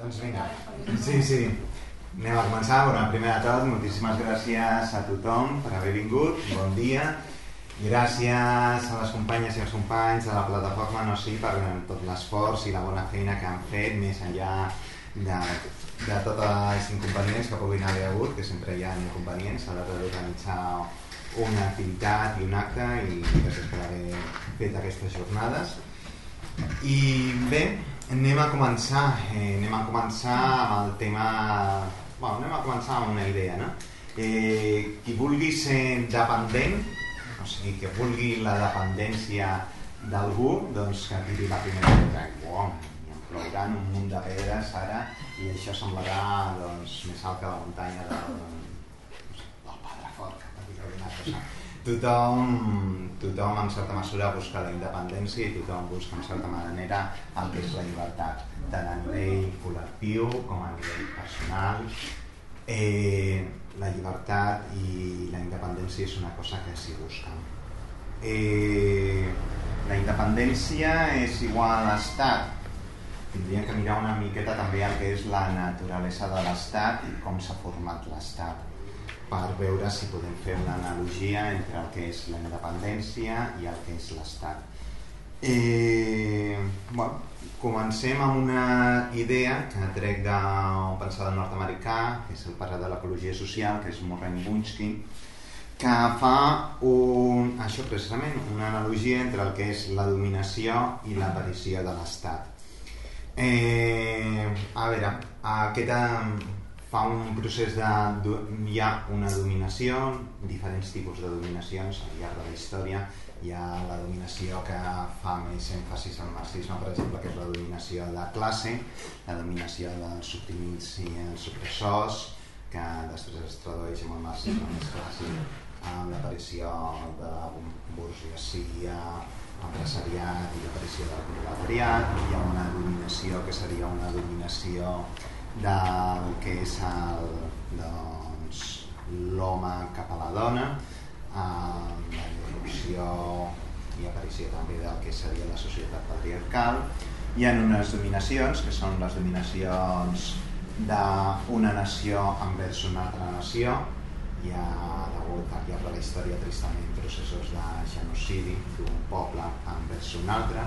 Doncs vinga, sí, sí. Anem a començar. Bueno, primer de tot, moltíssimes gràcies a tothom per haver vingut. Bon dia. Gràcies a les companyes i als companys de la plataforma No Sí per tot l'esforç i la bona feina que han fet més enllà de, de tots els inconvenients que puguin haver hagut, que sempre hi ha inconvenients a l'hora d'organitzar una activitat i un acte i gràcies per haver fet aquestes jornades. I bé, anem a començar, eh, anem a començar amb el tema... Bueno, anem a començar amb una idea, no? Eh, qui vulgui ser dependent, o sigui, que vulgui la dependència d'algú, doncs que tiri la primera pedra. Uau, plouran un munt de pedres ara i això semblarà doncs, més alt que la muntanya del, del Padre Fort, per dir alguna cosa tothom, tothom en certa mesura busca la independència i tothom busca en certa manera el que és la llibertat, tant a nivell col·lectiu com a nivell personal. Eh, la llibertat i la independència és una cosa que s'hi busca. Eh, la independència és igual a l'estat. Tindríem que mirar una miqueta també el que és la naturalesa de l'estat i com s'ha format l'estat per veure si podem fer una analogia entre el que és la independència i el que és l'Estat. Eh, bueno, comencem amb una idea que trec d'un pensador nord-americà, que és el pare de l'ecologia social, que és Murray Bunchkin, que fa un, això precisament una analogia entre el que és la dominació i l'aparició de l'Estat. Eh, a veure, aquesta fa un procés de... hi ha una dominació, diferents tipus de dominacions al llarg de la història. Hi ha la dominació que fa més èmfasis al marxisme, per exemple, que és la dominació de la classe, la dominació dels suprimits i els opressors, que després es tradueix en el marxisme més clàssic amb l'aparició de burgesia, empresariat i l'aparició del proletariat. Hi ha una dominació que seria una dominació del que és doncs, l'home cap a la dona, amb la irrupció i aparició també del que seria la societat patriarcal. Hi ha unes dominacions, que són les dominacions d'una nació envers una altra nació. Hi ha hagut al llarg de la història tristament processos de genocidi d'un poble envers un altre.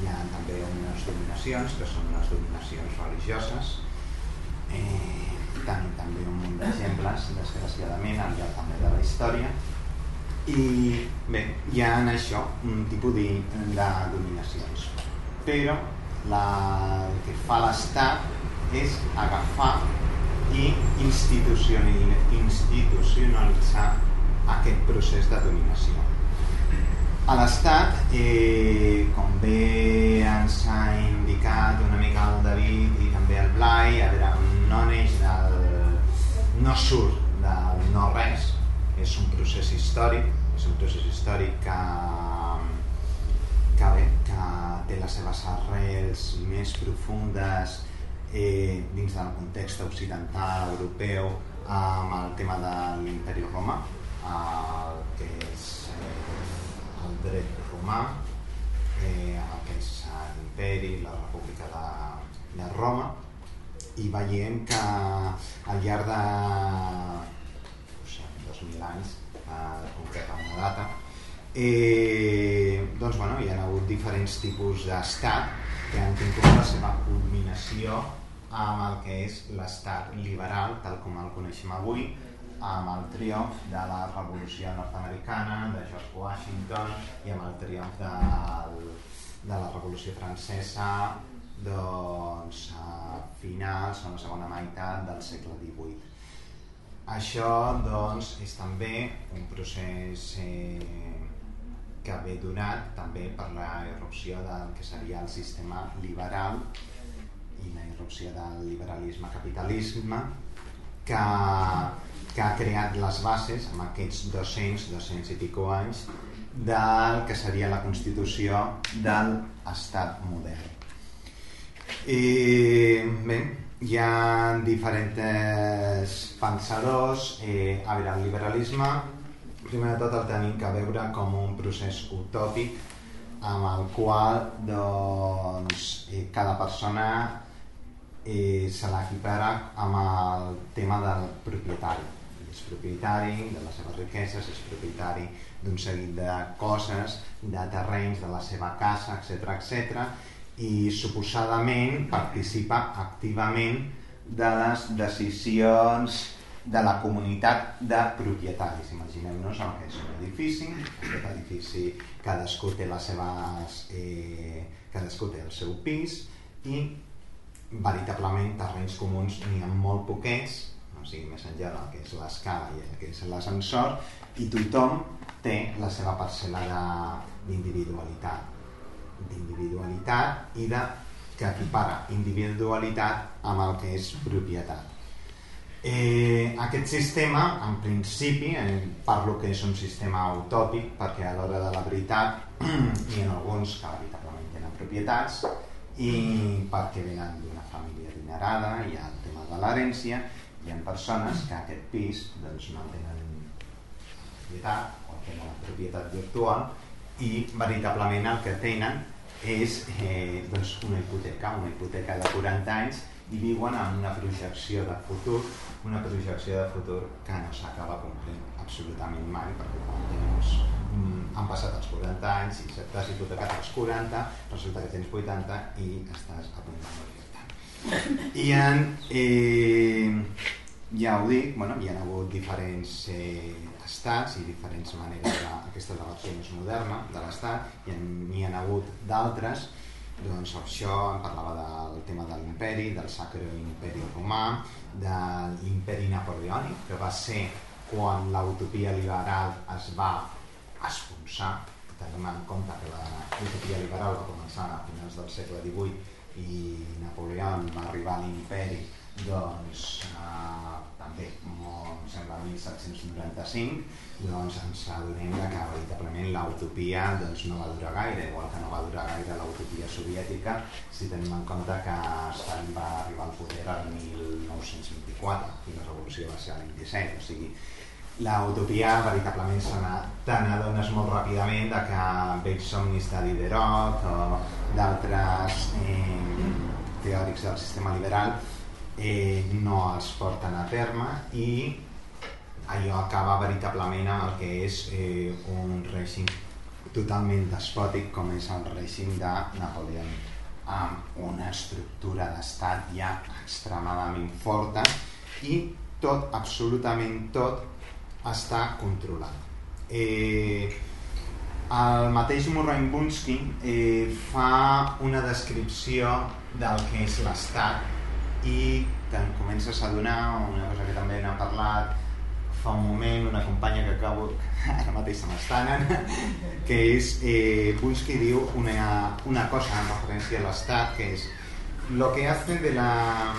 Hi ha també unes dominacions, que són unes dominacions religioses, eh, tant, també un munt d'exemples, desgraciadament, al llarg també de la història. I bé, hi ha en això un tipus de, de dominacions. Però la, el que fa l'Estat és agafar i institucionalitzar aquest procés de dominació. A l'Estat, eh, com bé ens ha indicat una mica el David i també el Blai, a veure, no neix del... no surt del no res, és un procés històric, és un procés històric que, que, bé, que té les seves arrels més profundes eh, dins del context occidental, europeu, amb el tema de l'imperi romà, el que és eh, el dret romà, eh, el que és l'imperi, la república de, de Roma, i veiem que al llarg de no sé, 2.000 anys, eh, concreta una data, eh, doncs, bueno, hi ha hagut diferents tipus d'estat que han tingut la seva culminació amb el que és l'estat liberal, tal com el coneixem avui, amb el triomf de la revolució nord-americana, de George Washington, i amb el triomf de, de la revolució francesa, doncs, a finals o la segona meitat del segle XVIII. Això doncs, és també un procés eh, que ve donat també per la irrupció del que seria el sistema liberal i la irrupció del liberalisme-capitalisme que, que ha creat les bases amb aquests 200, 200 i pico anys del que seria la constitució del estat modern. I bé, hi ha diferents pensadors. Eh, a veure, el liberalisme, primer de tot el tenim que veure com un procés utòpic amb el qual doncs, eh, cada persona eh, se l'equipara amb el tema del propietari. És propietari de les seves riqueses, és propietari d'un seguit de coses, de terrenys, de la seva casa, etc etc i suposadament participa activament de les decisions de la comunitat de propietaris. Imaginem-nos el que és un edifici, aquest edifici cadascú té les seves, eh, cadascú té el seu pis i veritablement terrenys comuns n'hi ha molt poquets, o sigui, més enllà del que és l'escala i el que és l'ascensor, i tothom té la seva parcel·la d'individualitat d'individualitat i de que equipara individualitat amb el que és propietat. Eh, aquest sistema, en principi, eh, parlo que és un sistema utòpic perquè a l'hora de la veritat hi ha alguns que veritablement tenen propietats i perquè venen d'una família adinerada, hi ha el tema de l'herència, hi ha persones que aquest pis doncs, no tenen propietat o tenen la propietat virtual i veritablement el que tenen és eh, doncs una hipoteca, una hipoteca de 40 anys i viuen en una projecció de futur, una projecció de futur que no s'acaba complint absolutament mai, perquè quan tens, mm, han passat els 40 anys i t'has hipotecat als 40, resulta que tens 80 i estàs a punt de morir-te. I en, eh, ja ho dic, bueno, hi ha hagut diferents eh, estats i diferents maneres de, aquesta és la versió més moderna de l'estat i n'hi ha hagut d'altres doncs això em parlava del tema de l'imperi, del Sacre Imperi Romà, de l'imperi napoleònic, que va ser quan l'utopia liberal es va esponsar. Tenim en compte que l'utopia liberal va començar a finals del segle XVIII i Napoleó va arribar a l'imperi doncs, eh, també, em sembla, 1795, doncs ens adonem que veritablement l'utopia doncs, no va durar gaire, igual que no va durar gaire l'utopia soviètica, si tenim en compte que Stalin va arribar al poder el 1924 i la revolució va ser el 27, o sigui, l'utopia veritablement se n'adones molt ràpidament de que vells somnis de Diderot o d'altres eh, teòrics del sistema liberal eh, no els porten a terme i allò acaba veritablement amb el que és eh, un règim totalment despòtic com és el règim de Napoleó amb una estructura d'estat ja extremadament forta i tot, absolutament tot està controlat. Eh, el mateix Murray Bunsky eh, fa una descripció del que és l'estat i te'n comences a donar una cosa que també n'ha parlat fa un moment una companya que acabo ara mateix se m'estanen que és, eh, Bunsky diu una, una cosa en referència a l'Estat que és lo que hacen de la,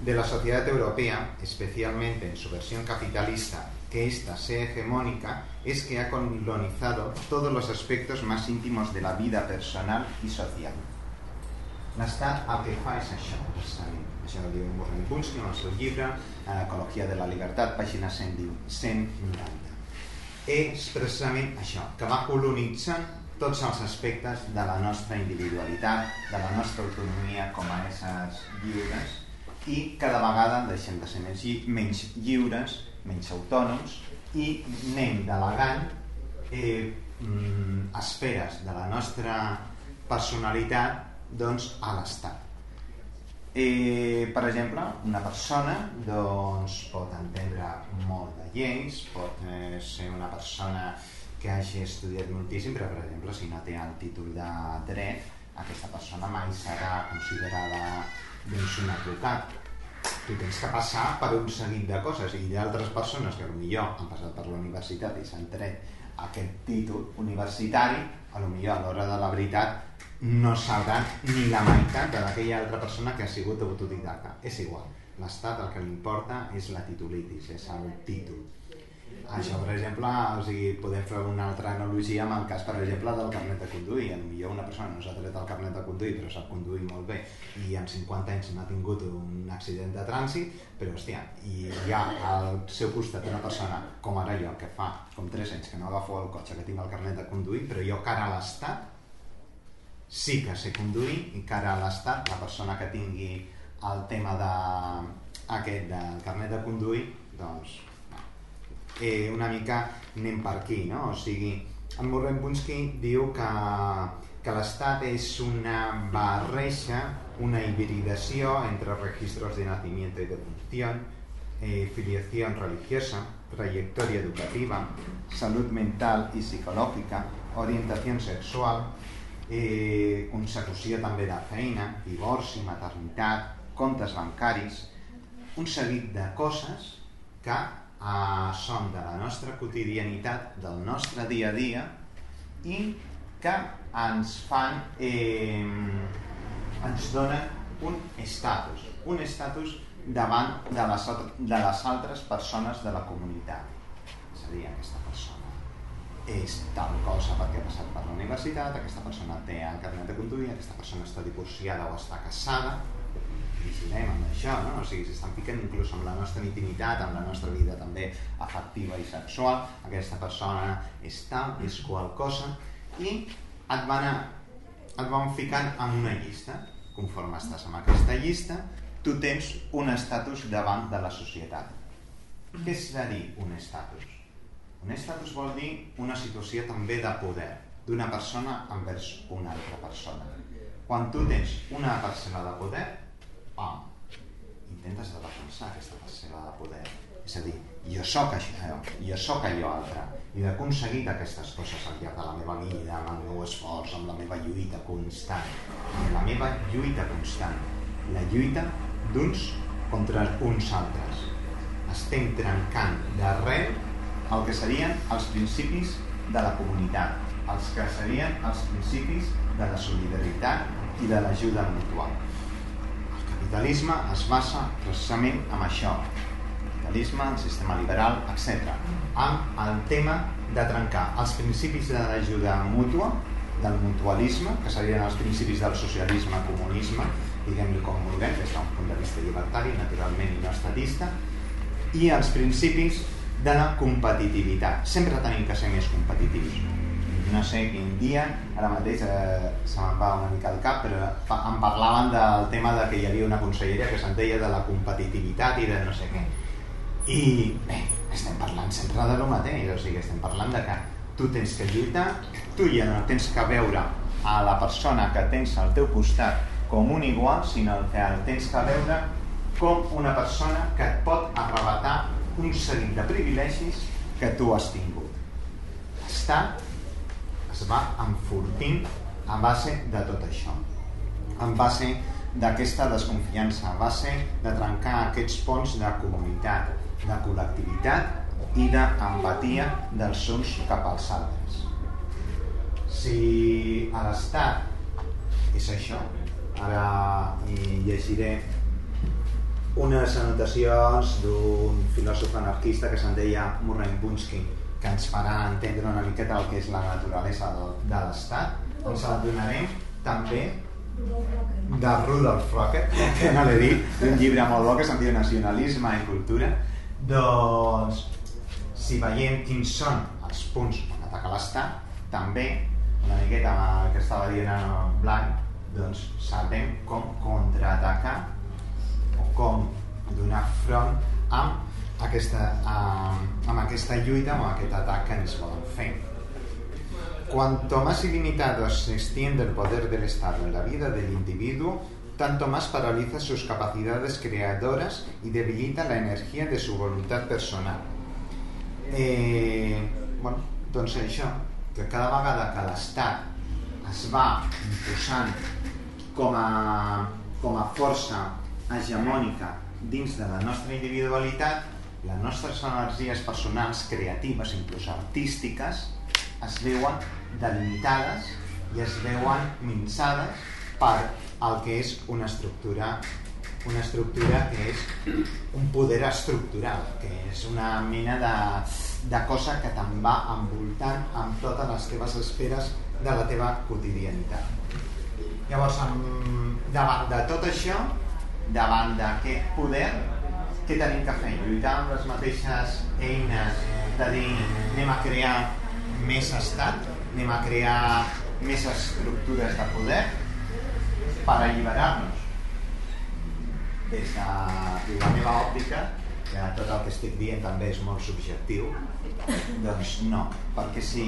de la sociedad europea, especialmente en su versión capitalista, que ésta sea hegemónica, es que ha colonizado todos los aspectos más íntimos de la vida personal y social. L'estat el que fa és això, precisament. Això ho diu Morgan Bunsky en el seu llibre eh, Ecologia de la Libertat, pàgina 190. És precisament això, que va colonitzant tots els aspectes de la nostra individualitat, de la nostra autonomia com a éssers lliures i cada vegada deixem de ser més, lli menys lliures, menys autònoms i anem delegant eh, mm, esferes de la nostra personalitat doncs, a l'Estat. Eh, per exemple, una persona doncs, pot entendre molt de lleis, pot eh, ser una persona que hagi estudiat moltíssim, però per exemple si no té el títol de dret, aquesta persona mai serà considerada doncs, un advocat. Tu tens que passar per un seguit de coses i hi ha altres persones que potser han passat per la universitat i s'han tret aquest títol universitari, a lo millor a l'hora de la veritat no sabran ni la meitat de d'aquella altra persona que ha sigut autodidacta. És igual. L'Estat el que li importa és la titulitis, és el títol. Això, per exemple, o sigui, podem fer una altra analogia amb el cas, per exemple, del carnet de conduir. Millor una persona no s'ha tret el carnet de conduir, però sap conduir molt bé, i en 50 anys no ha tingut un accident de trànsit, però, hòstia, i hi ha al seu costat una persona, com ara jo, que fa com 3 anys que no agafo el cotxe, que tinc el carnet de conduir, però jo cara a l'Estat sí que sé conduir i a l'Estat, la persona que tingui el tema de, aquest del carnet de conduir, doncs eh, una mica anem per aquí, no? O sigui, en Morren Bunsky diu que, que l'Estat és una barreja, una hibridació entre registros de nacimiento y de función, eh, filiación religiosa, trayectoria educativa, salut mental i psicològica, orientació sexual, eh, consecució també de feina, divorci, maternitat, comptes bancaris, un seguit de coses que eh, són de la nostra quotidianitat, del nostre dia a dia i que ens fan, eh, ens donen un estatus, un estatus davant de les, de les altres persones de la comunitat. És a dir, aquesta persona és tal cosa perquè ha passat per la universitat, aquesta persona té el carnet de conduir, aquesta persona està divorciada o està casada, vigilem amb això, no? O sigui, s'estan ficant inclús amb la nostra intimitat, amb la nostra vida també afectiva i sexual, aquesta persona és tal, és qual cosa, i et van, a, et van ficant en una llista. Conforme estàs en aquesta llista, tu tens un estatus davant de la societat. Què és a dir un estatus? Un estatus vol dir una situació també de poder d'una persona envers una altra persona. Quan tu tens una parcel·la de poder, pam, intentes de defensar aquesta parcel·la de poder. És a dir, jo sóc això, jo sóc allò altre, i d'aconseguir aquestes coses al llarg de la meva vida, amb el meu esforç, amb la meva lluita constant, amb la meva lluita constant, la lluita d'uns contra uns altres. Estem trencant d'arrel el que serien els principis de la comunitat, els que serien els principis de la solidaritat i de l'ajuda mutual. El capitalisme es basa precisament en això, el capitalisme, el sistema liberal, etc. amb el tema de trencar els principis de l'ajuda mútua, del mutualisme, que serien els principis del socialisme, comunisme, diguem-li com vulguem, des d'un punt de vista llibertari, naturalment i no estatista, i els principis de la competitivitat. Sempre tenim que ser més competitius. No sé quin dia, ara mateix eh, se me'n va una mica al cap, però fa, em parlaven del tema de que hi havia una conselleria que se'n deia de la competitivitat i de no sé què. I bé, estem parlant sempre de lo mateix, o sigui, estem parlant de que tu tens que lluitar, tu ja no tens que veure a la persona que tens al teu costat com un igual, sinó que el tens que veure com una persona que et pot arrebatar un seguit de privilegis que tu has tingut. L'Estat es va enfortint a base de tot això, en base d'aquesta desconfiança, a base de trencar aquests ponts de comunitat, de col·lectivitat i d'empatia dels uns cap als altres. Si a l'Estat és això, Ara llegiré unes anotacions d'un filòsof anarquista que se'n deia Murray Bunsky, que ens farà entendre una miqueta el que és la naturalesa de, l'Estat. Ens la donarem també de Rudolf Rocker, que no l'he dit, d'un llibre molt bo que se'n diu Nacionalisme i Cultura. Doncs, si veiem quins són els punts on ataca l'Estat, també, una miqueta el que estava dient en blanc, doncs sabem com contraatacar com donar front amb aquesta, amb, amb aquesta lluita, amb aquest atac que ens volen fer. Cuanto más ilimitado se extiende el poder del Estado en la vida del individuo, tanto más paraliza sus capacidades creadoras y debilita la energía de su voluntad personal. Eh, bueno, doncs això, que cada vegada que l'Estat es va imposant com a, com a força hegemònica dins de la nostra individualitat, les nostres energies personals, creatives, inclús artístiques, es veuen delimitades i es veuen minçades per el que és una estructura una estructura que és un poder estructural, que és una mena de, de cosa que te'n va envoltant amb totes les teves esferes de la teva quotidianitat. Llavors, amb, davant de tot això, davant d'aquest poder, què tenim que fer? Lluitar amb les mateixes eines de dir anem a crear més estat, anem a crear més estructures de poder per alliberar-nos. des de la meva òptica, que tot el que estic dient també és molt subjectiu, doncs no, perquè si,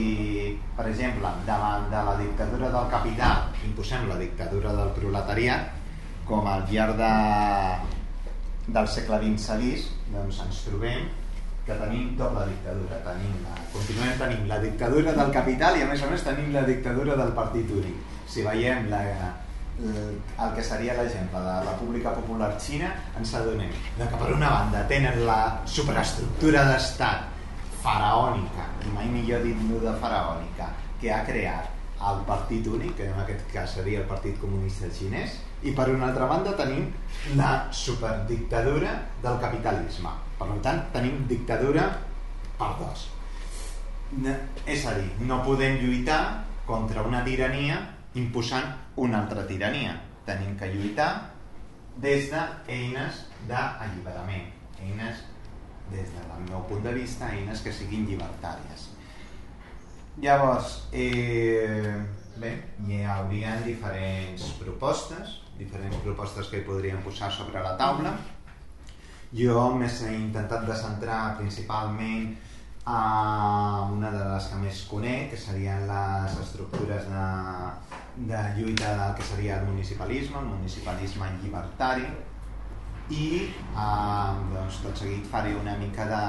per exemple, davant de la dictadura del capital imposem la dictadura del proletariat, com al llarg de, del segle XX s'ha vist, doncs ens trobem que tenim doble dictadura. Tenim la, continuem tenint la dictadura del capital i a més a més tenim la dictadura del partit únic. Si veiem la, el que seria l'exemple de la República Popular Xina, ens adonem que per una banda tenen la superestructura d'estat faraònica, i mai millor dit de faraònica, que ha creat el partit únic, que en aquest cas seria el Partit Comunista Xinès, i per una altra banda tenim la superdictadura del capitalisme. Per tant, tenim dictadura per dos. És a dir, no podem lluitar contra una tirania imposant una altra tirania. Tenim que lluitar des d'eines d'alliberament, eines, des del meu punt de vista, eines que siguin llibertàries. Llavors, eh, bé, hi hauria diferents propostes, diferents propostes que hi podríem posar sobre la taula. Jo m'he intentat de centrar principalment a una de les que més conec, que serien les estructures de, de lluita del que seria el municipalisme, el municipalisme llibertari, i eh, doncs, tot seguit faré una mica de,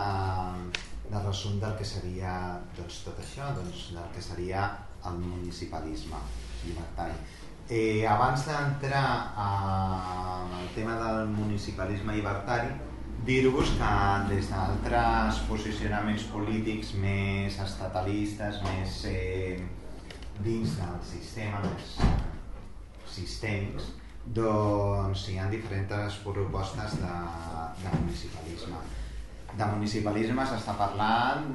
de resum del que seria doncs, tot això, doncs, del que seria el municipalisme llibertari. Eh, abans d'entrar al tema del municipalisme llibertari, dir-vos que des d'altres posicionaments polítics més estatalistes, més eh, dins del sistema, més sistèmics, doncs hi ha diferents propostes de, de municipalisme. De municipalisme s'està parlant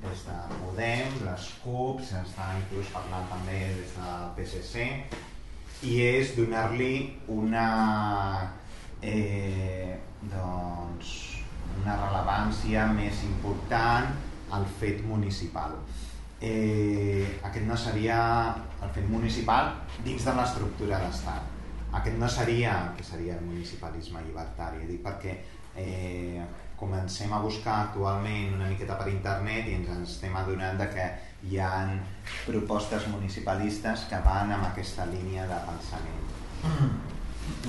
des de Podem, les CUP, s'està inclús parlant també des del PSC, i és donar-li una, eh, doncs, una rellevància més important al fet municipal. Eh, aquest no seria el fet municipal dins de l'estructura d'estat. Aquest no seria que seria el municipalisme llibertari, dic perquè eh, comencem a buscar actualment una miqueta per internet i ens estem adonant de que hi ha propostes municipalistes que van amb aquesta línia de pensament.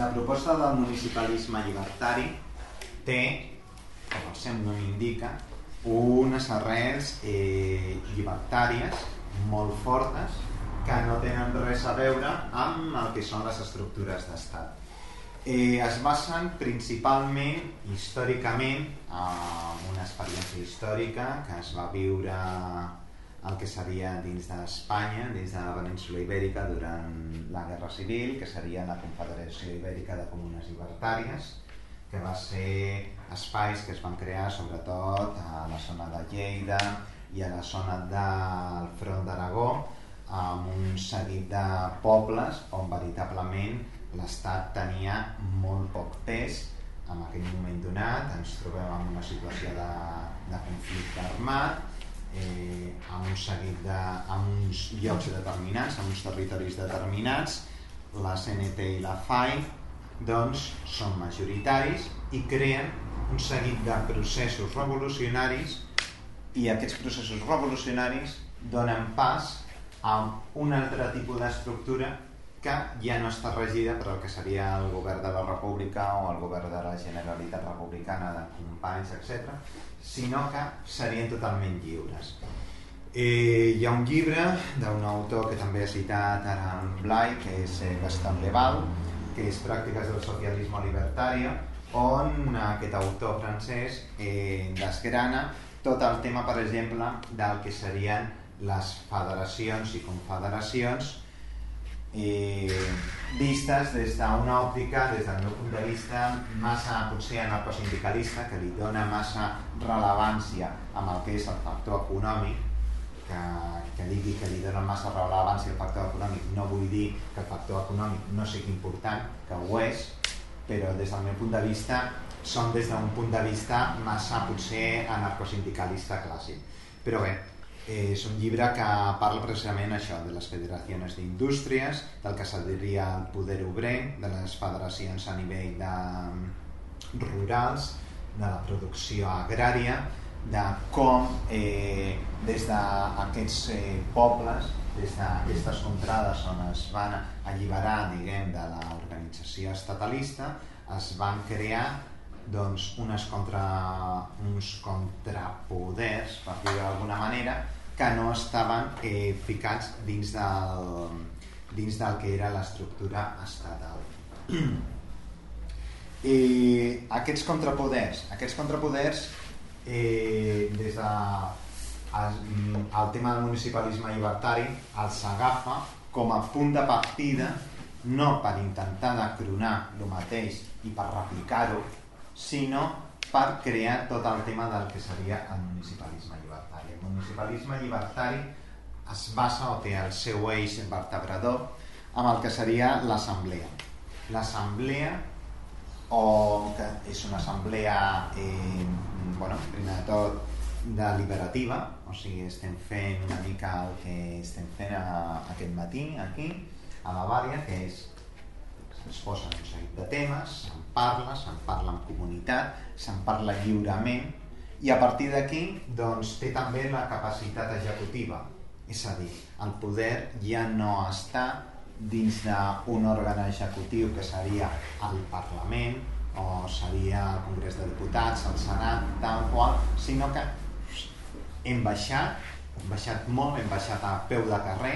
La proposta del municipalisme llibertari té, com el seu nom indica, unes arrels eh, llibertàries molt fortes que no tenen res a veure amb el que són les estructures d'estat eh, es basen principalment històricament en una experiència històrica que es va viure el que seria dins d'Espanya, dins de la península Ibèrica durant la Guerra Civil, que seria la Confederació Ibèrica de Comunes Libertàries, que va ser espais que es van crear sobretot a la zona de Lleida i a la zona del Front d'Aragó, amb un seguit de pobles on veritablement l'Estat tenia molt poc pes en aquell moment donat, ens trobem en una situació de, de conflicte armat, eh, amb un seguit de, amb uns llocs determinats, amb uns territoris determinats, la CNT i la FAI doncs són majoritaris i creen un seguit de processos revolucionaris i aquests processos revolucionaris donen pas a un altre tipus d'estructura que ja no està regida per el que seria el govern de la República o el govern de la Generalitat Republicana de companys, etc, sinó que serien totalment lliures. Eh, hi ha un llibre d'un autor que també ha citat ara en Blai, que és eh, Gaston Leval, que és Pràctiques del socialisme libertari, on aquest autor francès eh, desgrana tot el tema, per exemple, del que serien les federacions i confederacions eh, vistes des d'una òptica, des del meu punt de vista, massa potser anarcosindicalista, que li dona massa rellevància amb el que és el factor econòmic, que, que digui que li dona massa rellevància al factor econòmic, no vull dir que el factor econòmic no sigui important, que ho és, però des del meu punt de vista són des d'un punt de vista massa potser anarcosindicalista clàssic. Però bé, és un llibre que parla precisament això, de les federacions d'indústries, del que seria el poder obrer, de les federacions a nivell de rurals, de la producció agrària, de com eh, des d'aquests eh, pobles, des d'aquestes contrades on es van alliberar diguem, de l'organització estatalista, es van crear doncs, unes contra, uns contrapoders, per dir d'alguna manera, que no estaven eh, ficats dins del, dins del que era l'estructura estatal. I aquests contrapoders, aquests contrapoders eh, des de el, el tema del municipalisme llibertari els agafa com a punt de partida no per intentar de cronar el mateix i per replicar-ho sinó per crear tot el tema del que seria el municipalisme llibertari. El municipalisme llibertari es basa o té el seu eix vertebrador amb el que seria l'assemblea. L'assemblea o que és una assemblea eh, bueno, primer de tot deliberativa, o sigui, estem fent una mica el que estem fent a, aquest matí aquí, a la Bària, que és es posen un seguit de temes, se'n parla, se'n parla en comunitat, se'n parla lliurement i a partir d'aquí doncs, té també la capacitat executiva. És a dir, el poder ja no està dins d'un òrgan executiu que seria el Parlament o seria el Congrés de Diputats, el Senat, tal qual, sinó que hem baixat, hem baixat molt, hem baixat a peu de carrer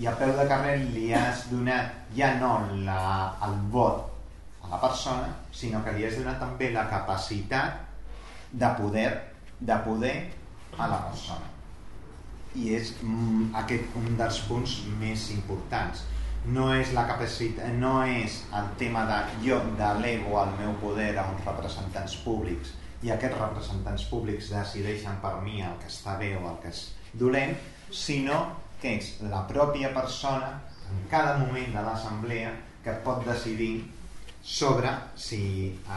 i a peu de carrer li has donat ja no la, el vot a la persona, sinó que li has donat també la capacitat de poder de poder a la persona. I és mm, aquest un dels punts més importants. No és la capacitat, no és el tema de jo delego el meu poder a uns representants públics i aquests representants públics decideixen per mi el que està bé o el que és dolent, sinó que és la pròpia persona en cada moment de l'assemblea que pot decidir sobre si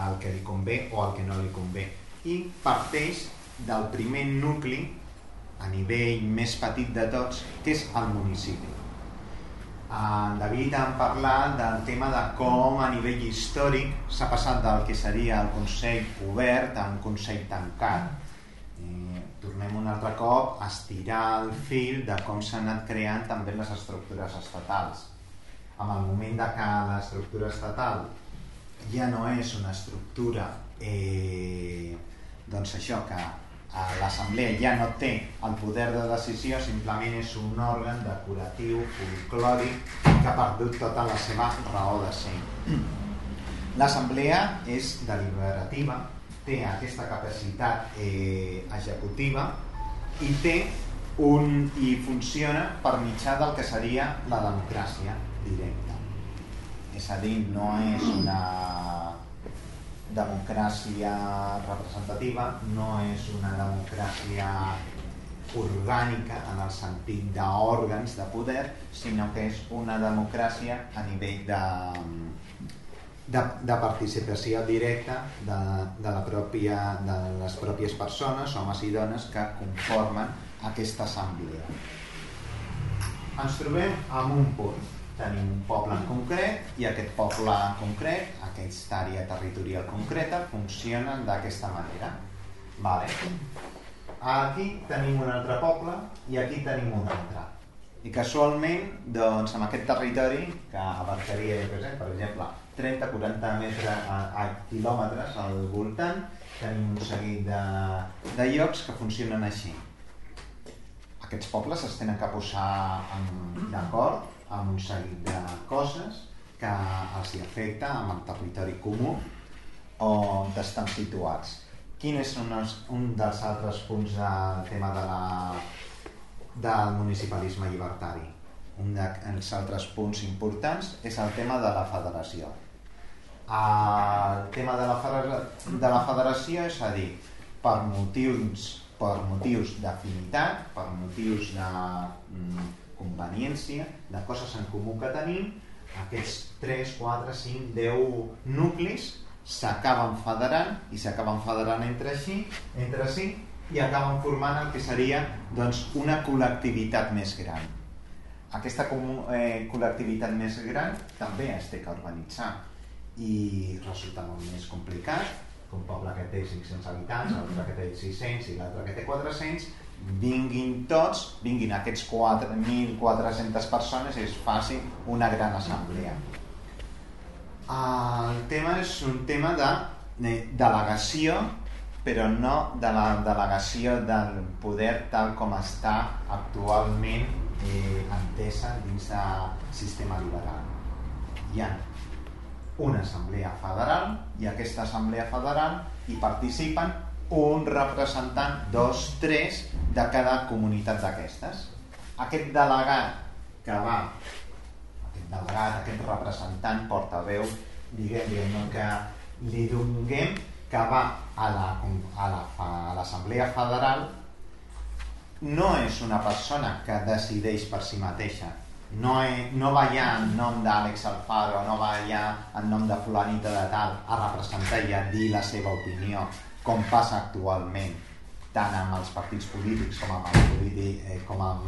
el que li convé o el que no li convé. I parteix del primer nucli a nivell més petit de tots que és el municipi. En David ha parlat del tema de com a nivell històric s'ha passat del que seria el Consell obert a un Consell tancat tornem un altre cop a estirar el fil de com s'han anat creant també les estructures estatals. Amb el moment de que l'estructura estatal ja no és una estructura eh, doncs això que l'assemblea ja no té el poder de decisió, simplement és un òrgan decoratiu, folclòric, que ha perdut tota la seva raó de ser. L'assemblea és deliberativa, té aquesta capacitat eh, executiva i té un, i funciona per mitjà del que seria la democràcia directa. És a dir, no és una democràcia representativa, no és una democràcia orgànica en el sentit d'òrgans de poder, sinó que és una democràcia a nivell de, de, de participació directa de, de, la pròpia, de les pròpies persones, homes i dones, que conformen aquesta assemblea. Ens trobem amb un punt. Tenim un poble en concret i aquest poble en concret, aquesta àrea territorial concreta, funcionen d'aquesta manera. Vale. Aquí tenim un altre poble i aquí tenim un altre. I casualment, doncs, amb aquest territori, que abarcaria, per exemple, 30-40 metres a, a quilòmetres al voltant tenim un seguit de, de llocs que funcionen així. Aquests pobles es tenen que posar d'acord amb un seguit de coses que els hi afecta amb el territori comú on estan situats. Quin és un, un dels altres punts del tema de la, del municipalisme llibertari? Un dels altres punts importants és el tema de la federació el tema de la, de la federació, és a dir, per motius, per motius d'afinitat, per motius de mm, conveniència, de coses en comú que tenim, aquests 3, 4, 5, 10 nuclis s'acaben federant i s'acaben federant entre, així, entre si i acaben formant el que seria doncs, una col·lectivitat més gran. Aquesta eh, col·lectivitat més gran també es té que organitzar i resulta molt més complicat que un poble que té 500 habitants, l'altre que té 600 i l'altre que té 400 vinguin tots, vinguin aquests 4.400 persones i es faci una gran assemblea. El tema és un tema de delegació però no de la delegació del poder tal com està actualment eh, entesa dins del sistema liberal. Hi ha una assemblea federal i aquesta assemblea federal hi participen un representant, dos, tres de cada comunitat d'aquestes. Aquest delegat que va, aquest delegat, aquest representant, portaveu, diguem, diguem que li donem que va a l'Assemblea la, a Federal no és una persona que decideix per si mateixa no, és, no va allà en nom d'Àlex Alfaro no va allà en nom de fulanita de tal a representar i a dir la seva opinió com passa actualment tant amb els partits polítics com amb, els, polític, eh, com amb,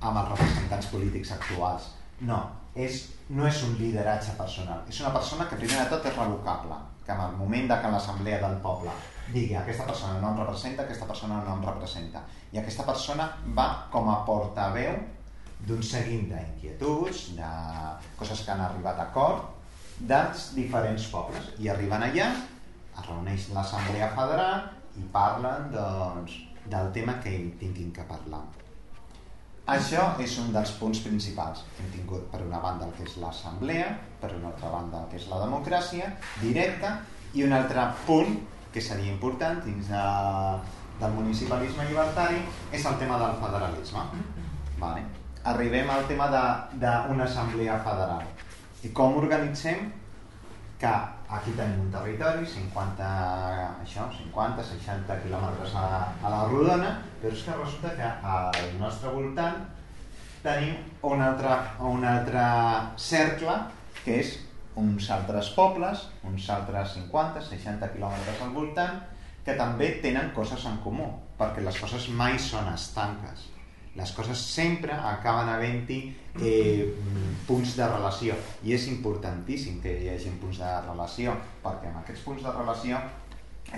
amb els representants polítics actuals. No, és, no és un lideratge personal. És una persona que primer de tot és revocable que en el moment de que l'assemblea del poble digui aquesta persona no em representa, aquesta persona no em representa i aquesta persona va com a portaveu d'un seguint d'inquietuds, de coses que han arribat a acord dels diferents pobles i arriben allà, es reuneix l'assemblea federal i parlen doncs, del tema que hi tinguin que parlar. Això és un dels punts principals. Hem tingut per una banda el que és l'assemblea, per una altra banda el que és la democràcia directa i un altre punt que seria important dins de, del municipalisme llibertari és el tema del federalisme. Vale. Arribem al tema d'una assemblea federal. I com organitzem que aquí tenim un territori, 50, això, 50, 60 quilòmetres a, a la rodona, però és que resulta que al nostre voltant tenim un altre, un altre cercle que és uns altres pobles, uns altres 50, 60 quilòmetres al voltant, que també tenen coses en comú, perquè les coses mai són estanques les coses sempre acaben havent-hi eh, punts de relació i és importantíssim que hi hagi punts de relació perquè amb aquests punts de relació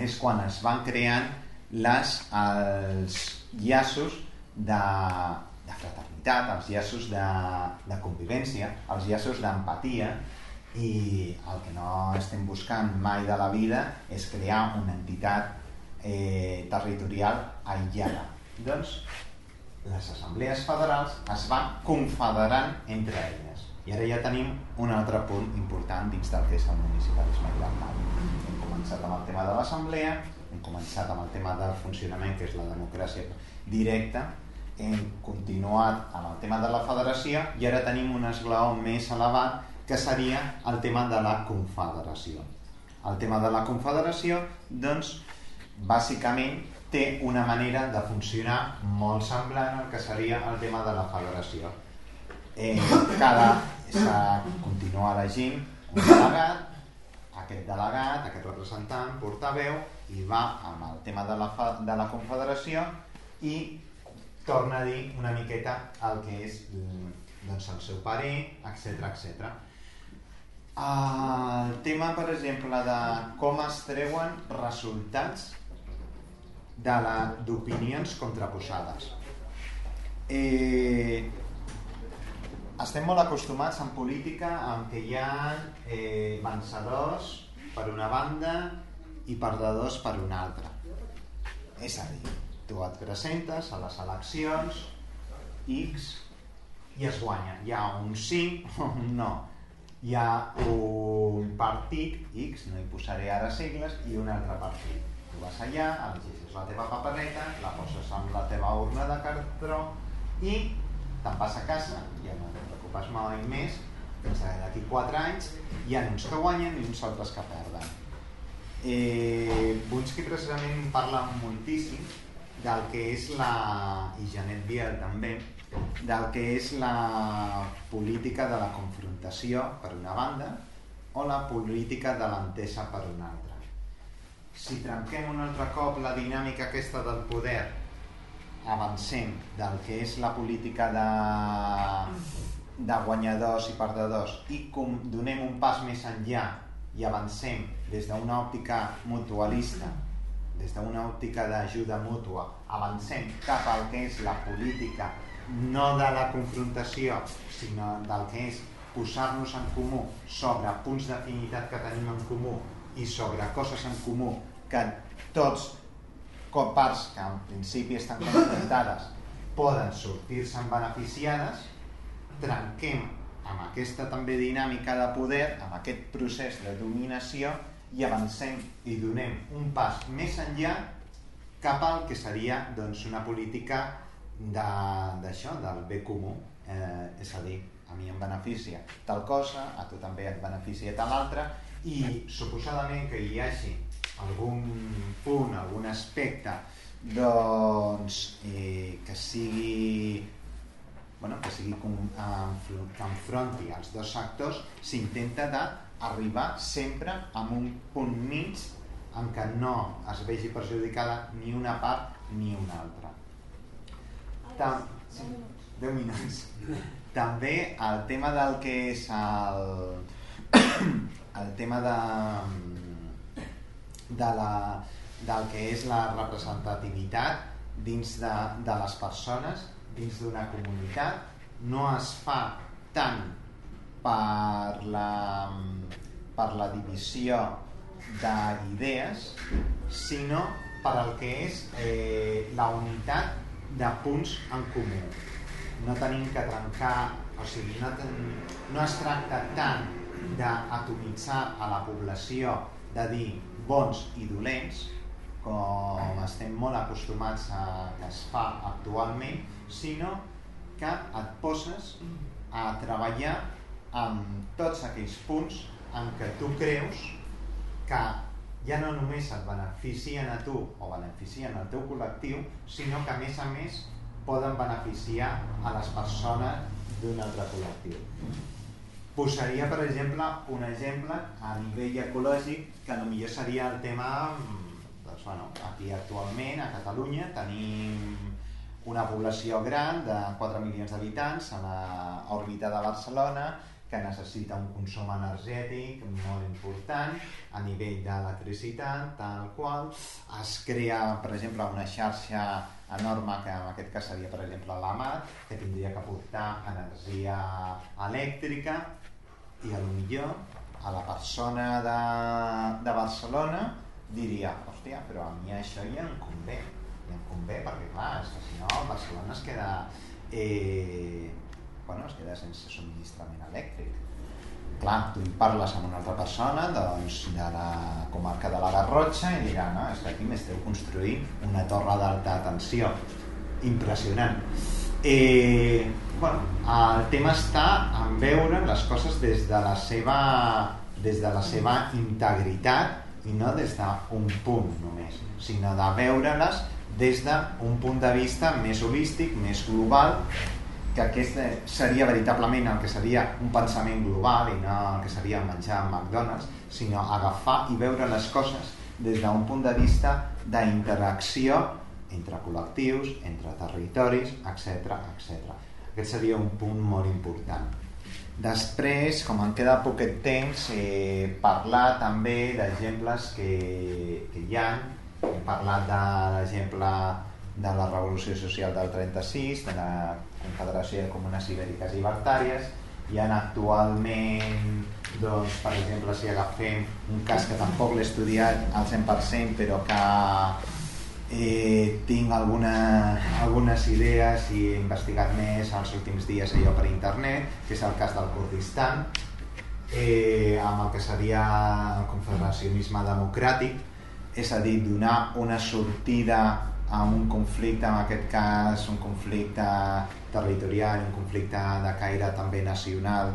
és quan es van creant les, els llaços de, de fraternitat, els llaços de, de convivència, els llaços d'empatia i el que no estem buscant mai de la vida és crear una entitat eh, territorial aïllada. Doncs les assemblees federals es van confederant entre elles. I ara ja tenim un altre punt important dins del que és el municipalisme llibertari. Hem començat amb el tema de l'assemblea, hem començat amb el tema del funcionament, que és la democràcia directa, hem continuat amb el tema de la federació i ara tenim un esglaó més elevat que seria el tema de la confederació. El tema de la confederació, doncs, bàsicament té una manera de funcionar molt semblant al que seria el tema de la federació. Eh, cada s'ha continua elegint un delegat, aquest delegat, aquest representant, portaveu, i va amb el tema de la, de la confederació i torna a dir una miqueta el que és doncs, el seu parer, etc etc. El tema, per exemple, de com es treuen resultats d'opinions contraposades. Eh, estem molt acostumats en política en què hi ha eh, vencedors per una banda i perdedors per una altra. És a dir, tu et presentes a les eleccions X i es guanya. Hi ha un sí o un no. Hi ha un partit X, no hi posaré ara sigles, i un altre partit Tu vas allà, llegeixes la teva papereta, la poses amb la teva urna de cartró i te'n vas a casa, ja no et preocupes mai més, fins d'aquí 4 anys hi ha uns que guanyen i uns altres que perden. Eh, Bunsky precisament parla moltíssim del que és la, i Janet Biel també, del que és la política de la confrontació per una banda o la política de l'entesa per una altra si trenquem un altre cop la dinàmica aquesta del poder, avancem del que és la política de, de guanyadors i perdedors i com donem un pas més enllà i avancem des d'una òptica mutualista, des d'una òptica d'ajuda mútua, avancem cap al que és la política no de la confrontació, sinó del que és posar-nos en comú sobre punts d'afinitat que tenim en comú i sobre coses en comú que tots parts que en principi estan confrontades poden sortir-se'n beneficiades trenquem amb aquesta també dinàmica de poder, amb aquest procés de dominació i avancem i donem un pas més enllà cap al que seria doncs, una política d'això, de, del bé comú. Eh, és a dir, a mi em beneficia tal cosa, a tu també et beneficia tal altra, i suposadament que hi hagi algun punt, algun aspecte doncs, eh, que sigui bueno, que sigui com, que enfronti els dos sectors s'intenta d'arribar sempre a un punt mig en què no es vegi perjudicada ni una part ni una altra. Tam... Sí, 10 minuts. També el tema del que és el, el tema de, de la, del que és la representativitat dins de, de les persones, dins d'una comunitat, no es fa tant per la, per la divisió d'idees, sinó per al que és eh, la unitat de punts en comú. No tenim que trencar, o sigui, no, ten, no es tracta tant d'atomitzar a la població, de dir bons i dolents, com estem molt acostumats a que es fa actualment, sinó que et poses a treballar amb tots aquells punts en què tu creus que ja no només et beneficien a tu o beneficien al teu col·lectiu, sinó que a més a més poden beneficiar a les persones d'un altre col·lectiu. Posaria, per exemple, un exemple a nivell ecològic que potser seria el tema doncs, bueno, aquí actualment a Catalunya tenim una població gran de 4 milions d'habitants a l'òrbita de Barcelona que necessita un consum energètic molt important a nivell d'electricitat, tal qual. Es crea, per exemple, una xarxa enorme, que en aquest cas seria, per exemple, la MAT, que tindria que portar energia elèctrica i a lo millor a la persona de, de Barcelona diria, hòstia, però a mi això ja em convé, ja em convé perquè clar, si no Barcelona es queda eh, bueno, es queda sense subministrament elèctric. Clar, tu parles amb una altra persona doncs, de la comarca de la Garrotxa i dirà, no, és que aquí m'esteu construint una torre d'alta tensió. Impressionant. Eh, bueno, el tema està en veure les coses des de la seva, des de la seva integritat i no des d'un punt només, sinó de veure-les des d'un punt de vista més holístic, més global que aquest seria veritablement el que seria un pensament global i no el que seria menjar McDonald's, sinó agafar i veure les coses des d'un punt de vista d'interacció entre col·lectius, entre territoris, etc etc. Aquest seria un punt molt important. Després, com em queda poquet temps, eh, parlar també d'exemples que, que hi ha. He parlat de l'exemple de la Revolució Social del 36, de la Confederació de Comunes Ibèriques i Libertàries, hi ha actualment, doncs, per exemple, si agafem un cas que tampoc l'he estudiat al 100%, però que eh, tinc alguna, algunes idees i he investigat més els últims dies allò per internet, que és el cas del Kurdistan, eh, amb el que seria el confederacionisme democràtic, és a dir, donar una sortida a un conflicte, en aquest cas un conflicte territorial, un conflicte de caire també nacional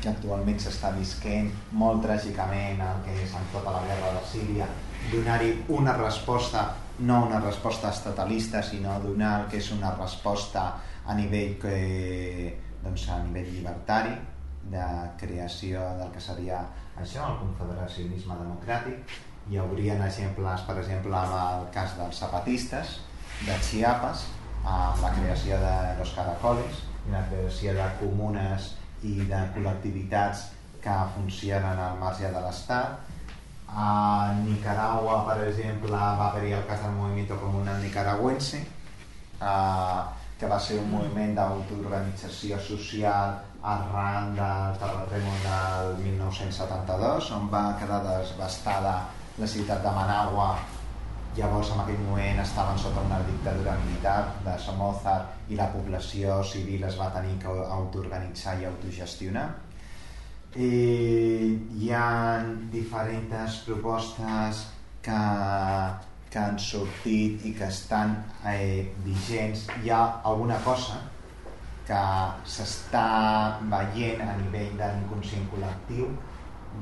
que actualment s'està visquent molt tràgicament el que és en tota la guerra de Síria donar-hi una resposta no una resposta estatalista sinó donar el que és una resposta a nivell que, doncs a nivell llibertari de creació del que seria això, el confederacionisme democràtic hi haurien exemples, per exemple, amb el cas dels zapatistes, de Chiapas, amb la creació de los caracoles, la creació de comunes i de col·lectivitats que funcionen al marge de l'Estat. A Nicaragua, per exemple, va haver-hi el cas del Movimiento Comunal Nicaragüense, eh, que va ser un moviment d'autoorganització social arran del terratrèmol del 1972, on va quedar desbastada la ciutat de Managua. Llavors en aquell moment estaven sota una dictadura militar de Somoza i la població civil es va tenir que autoorganitzar i autogestionar. I hi ha diferents propostes que, que han sortit i que estan eh, vigents. Hi ha alguna cosa que s'està veient a nivell de l'inconscient col·lectiu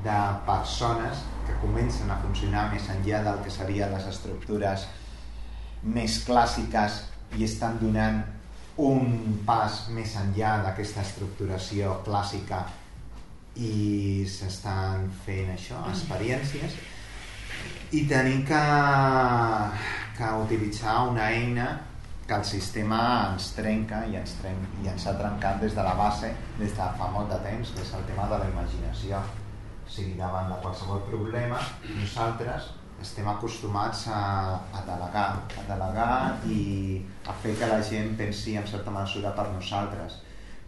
de persones que comencen a funcionar més enllà del que serien les estructures més clàssiques i estan donant un pas més enllà d'aquesta estructuració clàssica i s'estan fent això, experiències i tenim que, que utilitzar una eina que el sistema ens trenca i ens, tren i ens ha trencat des de la base des de fa molt de temps, que és el tema de la imaginació o sigui, davant de qualsevol problema, nosaltres estem acostumats a, a delegar, a delegar i a fer que la gent pensi en certa mesura per nosaltres.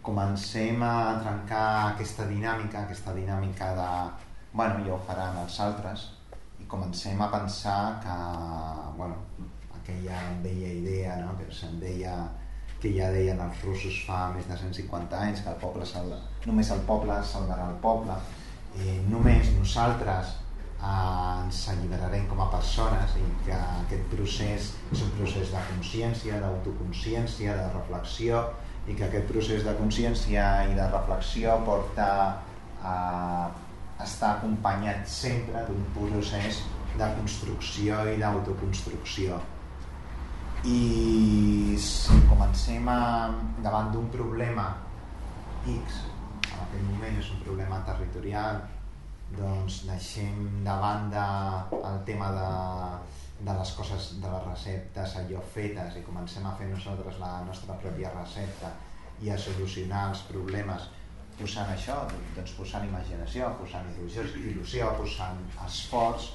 Comencem a trencar aquesta dinàmica, aquesta dinàmica de bueno, ja ho faran els altres i comencem a pensar que bueno, aquella vella idea no? que se'n deia que ja deien els russos fa més de 150 anys que el poble salva, només el poble salvarà el poble eh, només nosaltres eh, ens alliberarem com a persones i que aquest procés és un procés de consciència, d'autoconsciència, de reflexió i que aquest procés de consciència i de reflexió porta a estar acompanyat sempre d'un procés de construcció i d'autoconstrucció. I si comencem a, davant d'un problema X aquell moment és un problema territorial doncs deixem de banda el tema de, de les coses, de les receptes allò fetes i comencem a fer nosaltres la nostra pròpia recepta i a solucionar els problemes posant això, doncs posant imaginació, posant il·lusió, posant esforç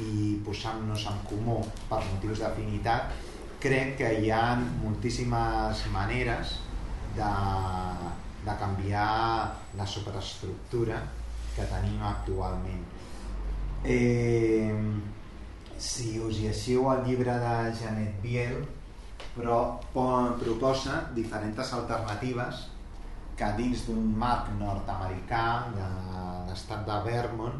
i posant-nos en comú. Per motius d'afinitat, crec que hi ha moltíssimes maneres de, de canviar la superestructura que tenim actualment. Eh, si us llegiu el llibre de Janet Biel, però proposa diferents alternatives que dins d'un marc nord-americà de l'estat de Vermont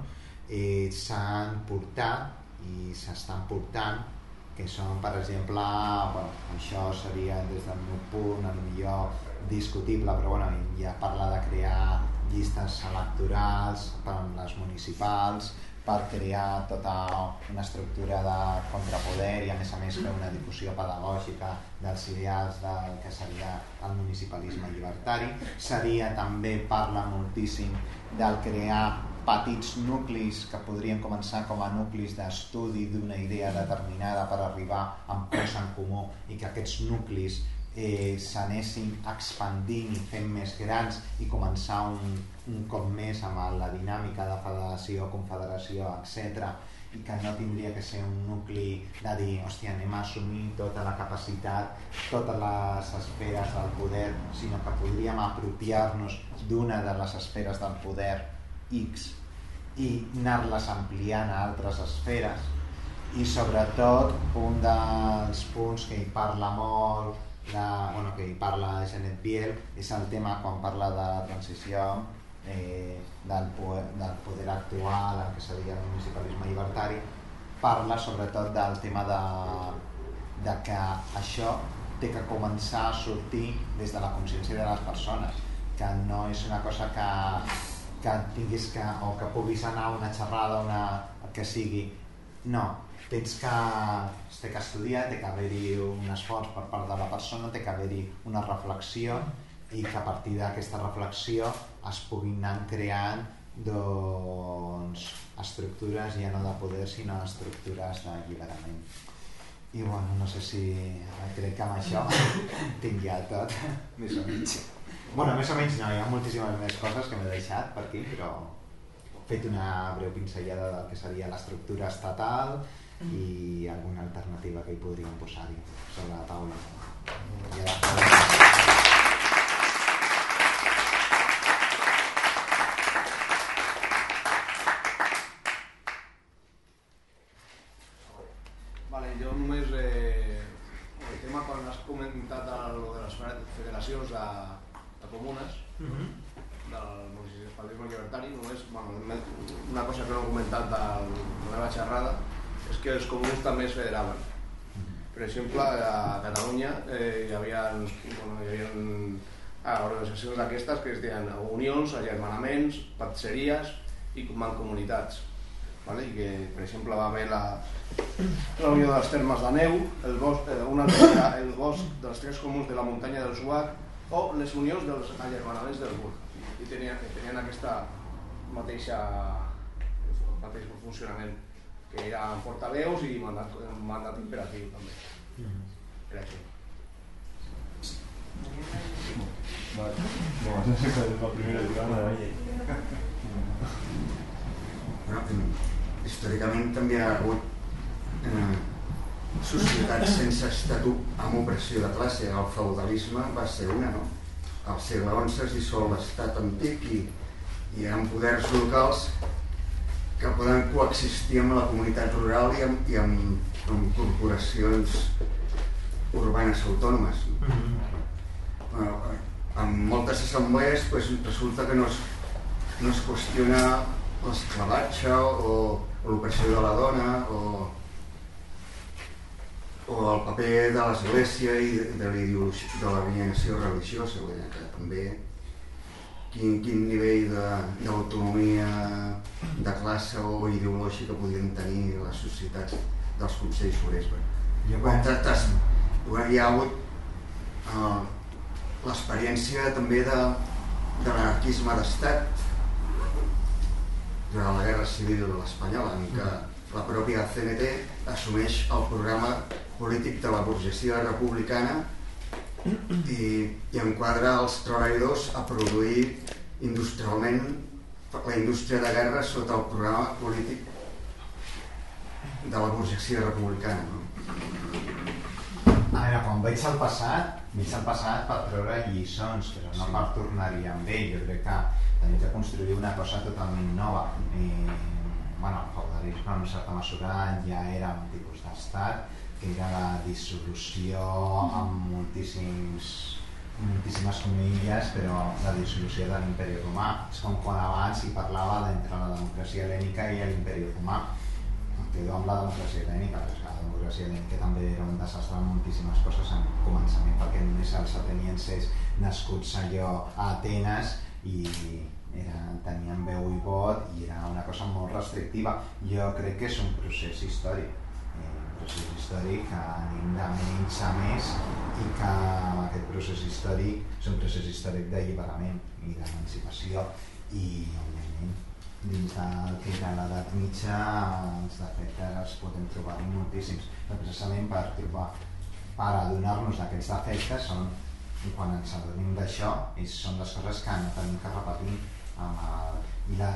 eh, s'han portat i s'estan portant que són, per exemple, bueno, això seria des del meu punt, millor discutible, però bueno, ja parla de crear llistes electorals per les municipals, per crear tota una estructura de contrapoder i a més a més fer una difusió pedagògica dels ideals del que seria el municipalisme llibertari. Seria també, parla moltíssim del crear petits nuclis que podrien començar com a nuclis d'estudi d'una idea determinada per arribar a punts en comú i que aquests nuclis eh, s'anessin expandint i fent més grans i començar un, un cop més amb la dinàmica de federació, confederació, etc i que no tindria que ser un nucli de dir, hòstia, anem a assumir tota la capacitat, totes les esferes del poder, sinó que podríem apropiar-nos d'una de les esferes del poder X i anar-les ampliant a altres esferes. I sobretot un dels punts que hi parla molt la, bueno, que hi parla Janet Biel és el tema quan parla de la transició eh, del, poder, del poder actual el que seria el municipalisme llibertari. Parla sobretot del tema de, de que això té que començar a sortir des de la consciència de les persones que no és una cosa que, que tinguis que, o que puguis anar a una xerrada una, que sigui. No, tens que, té que estudiar, té que haver-hi un esforç per part de la persona, té que haver-hi una reflexió i que a partir d'aquesta reflexió es puguin anar creant doncs, estructures ja no de poder sinó estructures d'alliberament. I bueno, no sé si crec que amb això tinc ja tot. Més o menys. Bueno, més o menys no, hi ha moltíssimes més coses que m'he deixat per aquí però he fet una breu pinzellada del que seria l'estructura estatal i alguna alternativa que hi podríem posar-hi sobre la taula i a la federacions de, de comunes uh -huh. del municipalisme llibertari, només bueno, una cosa que no he comentat de la xerrada que els comuns també es federaven. Per exemple, a Catalunya eh, hi havia, bueno, hi havia ah, organitzacions d'aquestes que es deien unions, agermanaments, patseries i mancomunitats. Vale? I que, per exemple, va haver la, la Unió de les Termes de Neu, el bosc, eh, una altra, el bosc dels tres comuns de la muntanya del Suac o les unions dels allermanaments del Burg. I tenien, tenien aquesta mateixa mateix funcionament que eren portaveus i mandat, mandat imperatiu també. Era així. Vale. Bueno, no sé la primera llegada. Bueno, històricament també ha hagut eh, societats sense estatut amb opressió de classe. El feudalisme va ser una, no? Al segle XI es dissol l'estat antic i, i hi ha poders locals que poden coexistir amb la comunitat rural i amb, i amb, amb corporacions urbanes autònomes. Mm -hmm. bueno, en moltes assemblees pues, resulta que no es, no es qüestiona l'esclavatge o, o l'opressió de la dona o, o el paper de l'Església i de, de l'alienació religiosa, que també quin, quin nivell d'autonomia de, de classe o ideològica podien tenir les societats dels Consells Forers. Jo, quan tractes, bueno, hi ha hagut uh, l'experiència també de, de l'anarquisme d'estat durant la Guerra Civil espanyola, en què la pròpia CNT assumeix el programa polític de la burgesia republicana i, i enquadra els treballadors a produir industrialment la indústria de guerra sota el programa polític de la burgesia republicana. No? A veure, quan veig el passat, veig el passat per treure lliçons, però no per tornar-hi amb ell. Jo crec que tenim de construir una cosa totalment nova. I, bueno, el feudalisme en certa mesura ja era un tipus d'estat que era la dissolució amb moltíssims moltíssimes comilles, però la dissolució de l'imperi romà. És com quan abans hi parlava d'entre la democràcia helènica i l'imperi romà. Em quedo amb la democràcia helènica, perquè la democràcia helènica també era un desastre en moltíssimes coses en començament, perquè només els atenienses nascuts allò a Atenes i era, tenien veu i vot i era una cosa molt restrictiva. Jo crec que és un procés històric procés històric que anem de menys a més i que aquest procés històric és un procés històric d'alliberament i d'emancipació i òbviament dins del que era l'edat mitja els defectes els podem trobar moltíssims. Però precisament per, trobar, per adonar-nos d'aquests defectes són, quan ens adonim d'això són les coses que no tenim que repetir amb el, i la,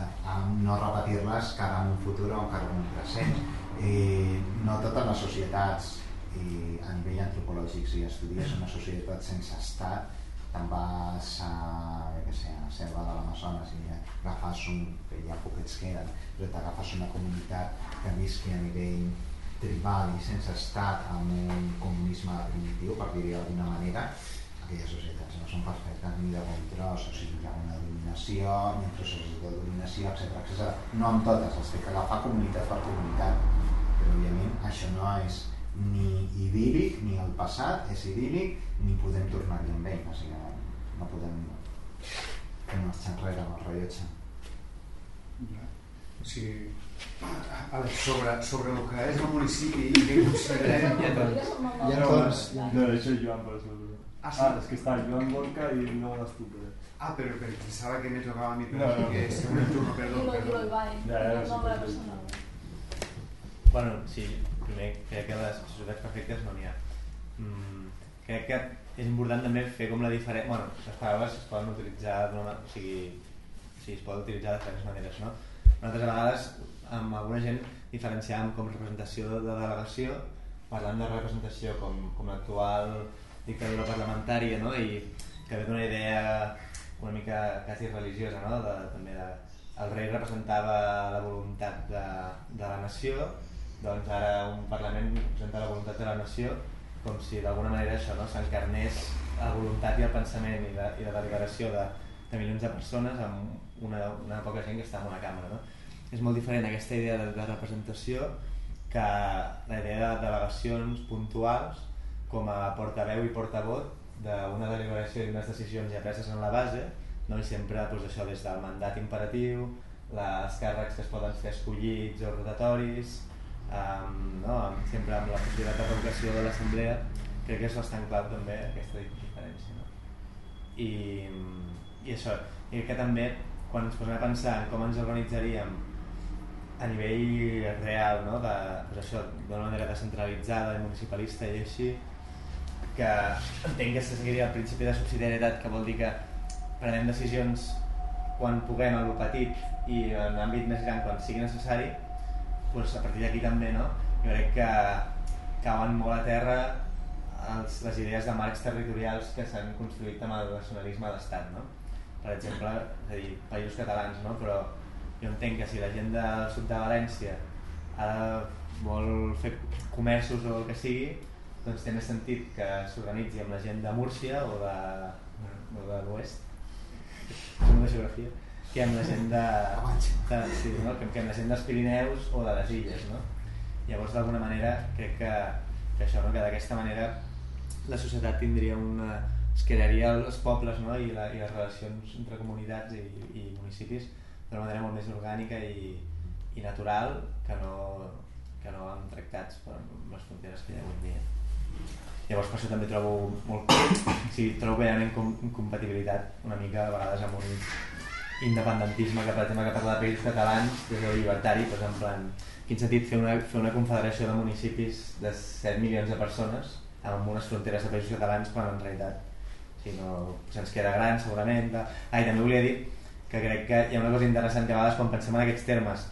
no repetir-les cara en un futur o cara en un present. Eh, no totes les societats eh, a nivell antropològic si estudies una societat sense estat te'n vas a, que sé, a la selva de l'Amazones i agafes un, que ha poquets que eren, però t'agafes una comunitat que visqui a nivell tribal i sense estat amb un comunisme primitiu, per dir-ho d'alguna manera, aquelles societats no són perfectes ni de bon tros, o sigui, hi ha una dominació, hi ha processos de dominació, etc etc. No amb totes, les té que agafar comunitat per comunitat però òbviament això no és ni idíl·lic, ni el passat és idíl·lic, ni podem tornar-hi amb ell, o sigui, no, podem marxar enrere amb el rellotge. O sigui, Àlex, sobre, sobre el que és el municipi i què considerem... Ja, doncs, ja, doncs, no, això Joan per sobre. Ah, sí? Ah, es que está Joan Gorka y luego las tú. Ah, pero, pero pensaba que me tocaba a mí, pero No, sí no. que es un turno, perdón, Digo, digo, perdón. Ibai, Ja, sí, la sí, sí. persona. Bueno, sí, primer crec que les societats perfectes no n'hi ha. Mm, crec que és important també fer com la diferència... Bueno, les paraules es poden utilitzar d'una o sigui, o sigui, es poden utilitzar de diferents maneres, no? Nosaltres a vegades amb alguna gent diferenciàvem com representació de delegació, parlant de representació com, com l'actual dictadura parlamentària, no? I que ve d'una idea una mica quasi religiosa, no? De, també de, el rei representava la voluntat de, de la nació, doncs ara un Parlament representa la voluntat de la nació com si d'alguna manera això no, s'encarnés la voluntat i el pensament i la, i la deliberació de, de milions de persones amb una, una poca gent que està en una càmera. No? És molt diferent aquesta idea de, de representació que la idea de delegacions puntuals com a portaveu i portavot d'una deliberació i unes decisions ja preses en la base no? i sempre doncs, això des del mandat imperatiu, les càrrecs que es poden fer escollits o rotatoris, um, no? sempre amb la possibilitat de revocació de l'assemblea, crec que és bastant clau també aquesta diferència. No? I, I això, i que també quan ens posem a pensar en com ens organitzaríem a nivell real, no? de, doncs això, d'una manera descentralitzada i municipalista i així, que entenc que se seguiria el principi de subsidiarietat, que vol dir que prenem decisions quan puguem a lo petit i en àmbit més gran quan sigui necessari, doncs a partir d'aquí també no? jo crec que cauen molt a terra els, les idees de marcs territorials que s'han construït amb el nacionalisme d'estat. No? Per exemple, és a dir, països catalans, no? però jo entenc que si la gent del sud de València ara vol fer comerços o el que sigui, doncs té més sentit que s'organitzi amb la gent de Múrcia o de, o de l'oest, som de geografia, que amb la gent de, de, sí, no? que, que amb la gent dels Pirineus o de les illes. No? Llavors, d'alguna manera, crec que, que això, no? que d'aquesta manera la societat tindria una... es crearia els pobles no? I, la, i les relacions entre comunitats i, i municipis d'una manera molt més orgànica i, i natural que no, que no amb tractats per les fronteres que hi ha avui dia. Llavors per això també trobo molt... Sí, trobo que hi ha una incom incompatibilitat una mica a vegades amb un independentisme que per exemple que parla de països catalans des del llibertari, doncs en plan quin sentit fer una, fer una confederació de municipis de 7 milions de persones amb unes fronteres de països catalans quan en realitat si no, se'ns queda gran segurament de... ah, i també volia dir que crec que hi ha una cosa interessant que a vegades quan pensem en aquests termes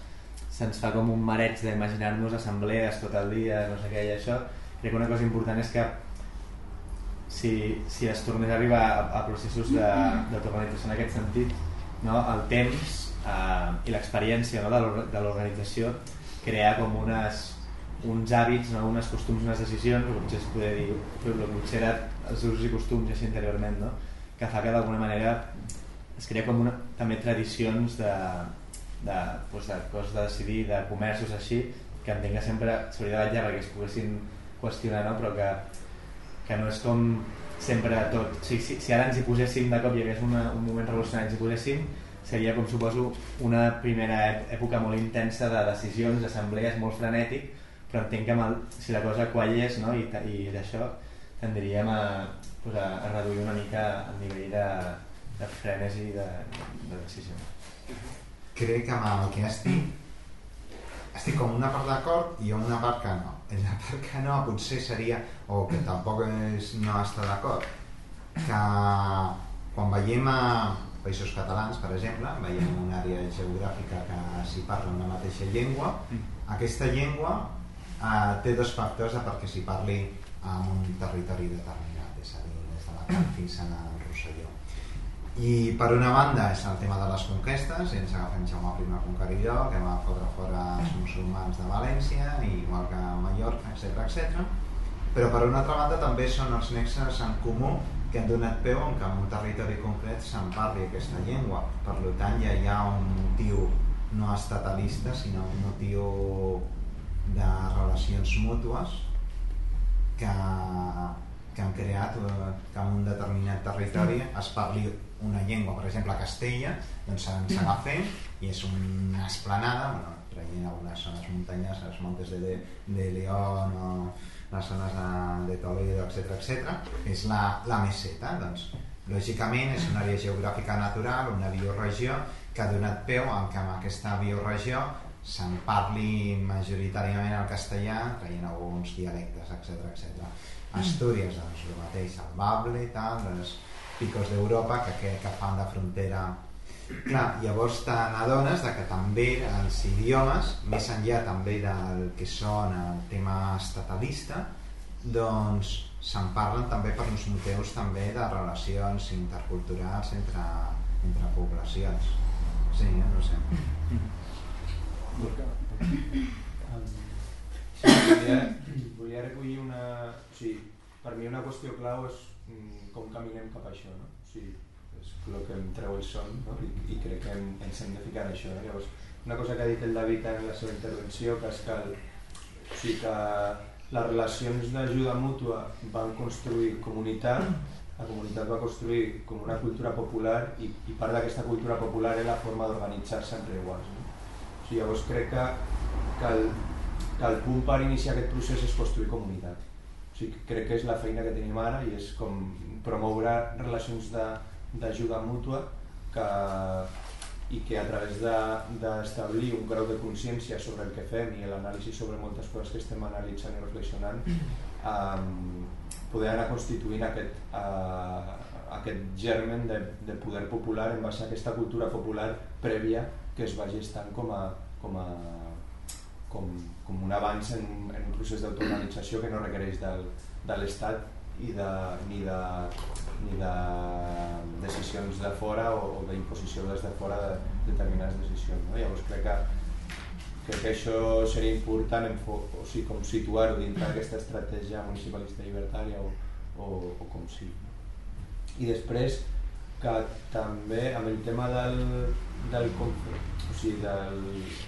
se'ns fa com un mareig d'imaginar-nos assemblees tot el dia, no sé què i això crec que una cosa important és que si, si es tornés a arribar a, a processos d'autoorganització en aquest sentit no? el temps eh, i l'experiència no? de l'or- de l'organització crear com unes, uns hàbits, no? unes costums, unes decisions, o potser es podria dir que potser era els usos i costums així anteriorment, no? que fa que d'alguna manera es crea com una, també tradicions de, de, doncs de coses de decidir, de comerços així, que entenc que sempre s'hauria de vetllar perquè es poguessin qüestionar, no? però que, que no és com sempre tot. Sigui, si, si ara ens hi poséssim de cop i hi hagués una, un moment revolucionari, ens hi poséssim, seria com suposo una primera època molt intensa de decisions, d'assemblees, molt frenètic, però entenc que el, si la cosa quallés no? i, i d'això tendríem a, pues a, a reduir una mica el nivell de, de frenesi de, de decisió. crec que amb el que estic estic com una part d'acord i una part que no la part que no potser seria o que tampoc és no està d'acord que quan veiem a països catalans per exemple veiem una àrea geogràfica que s'hi parla una mateixa llengua aquesta llengua eh, té dos factors de perquè s'hi parli en un territori determinat és a dir, des de la fins al Rosselló i per una banda és el tema de les conquestes, ens agafem Jaume I Conqueridor, que va fotre fora els musulmans de València, igual que a Mallorca, etc etc. Però per una altra banda també són els nexes en comú que han donat peu en que en un territori concret se'n parli aquesta llengua. Per tant, ja hi ha un motiu no estatalista, sinó un motiu de relacions mútues que, que han creat eh, que en un determinat territori es parli una llengua, per exemple a Castella, doncs ens agafem i és una esplanada, bueno, traient algunes zones muntanyoses, Montes de, de León o les zones de, de Toledo, etc etc. és la, la meseta, doncs lògicament és una àrea geogràfica natural, una bioregió que ha donat peu a que amb aquesta bioregió se'n parli majoritàriament el castellà, traient alguns dialectes, etc etc. Astúries, doncs, el mateix, el Bable tal, els picos d'Europa que, que, que fan de frontera Clar, llavors te n'adones que també els idiomes, més enllà també del que són el tema estatalista, doncs se'n parlen també per uns motius també de relacions interculturals entre, entre poblacions. Sí, eh? no sé. Sí, volia, volia recollir una... Sigui, per mi una qüestió clau és com caminem cap a això, no? O sigui, és el que em treu el son no? I, i crec que em, ens hem de ficar en això. No? Llavors, una cosa que ha dit el David en la seva intervenció, que és que, el, o sigui, que les relacions d'ajuda mútua van construir comunitat, la comunitat va construir com una cultura popular i, i part d'aquesta cultura popular és la forma d'organitzar-se entre iguals. No? O sigui, llavors crec que, que, el, que el punt per iniciar aquest procés és construir comunitat. O sigui, crec que és la feina que tenim ara i és com promoure relacions d'ajuda mútua que, i que a través d'establir de, un grau de consciència sobre el que fem i l'anàlisi sobre moltes coses que estem analitzant i reflexionant um, poder anar constituint aquest, uh, aquest germen de, de poder popular en base a aquesta cultura popular prèvia que es va gestant com a, com a com, com un avanç en, en un procés d'autoorganització que no requereix del, de l'Estat i de, ni, de, ni de decisions de fora o, o d'imposició des de fora de determinades decisions. No? Llavors crec que, crec que això seria important en o sigui, com situar-ho dintre d'aquesta estratègia municipalista llibertària o, o, o com sí. I després que també amb el tema del, del, o sigui, del,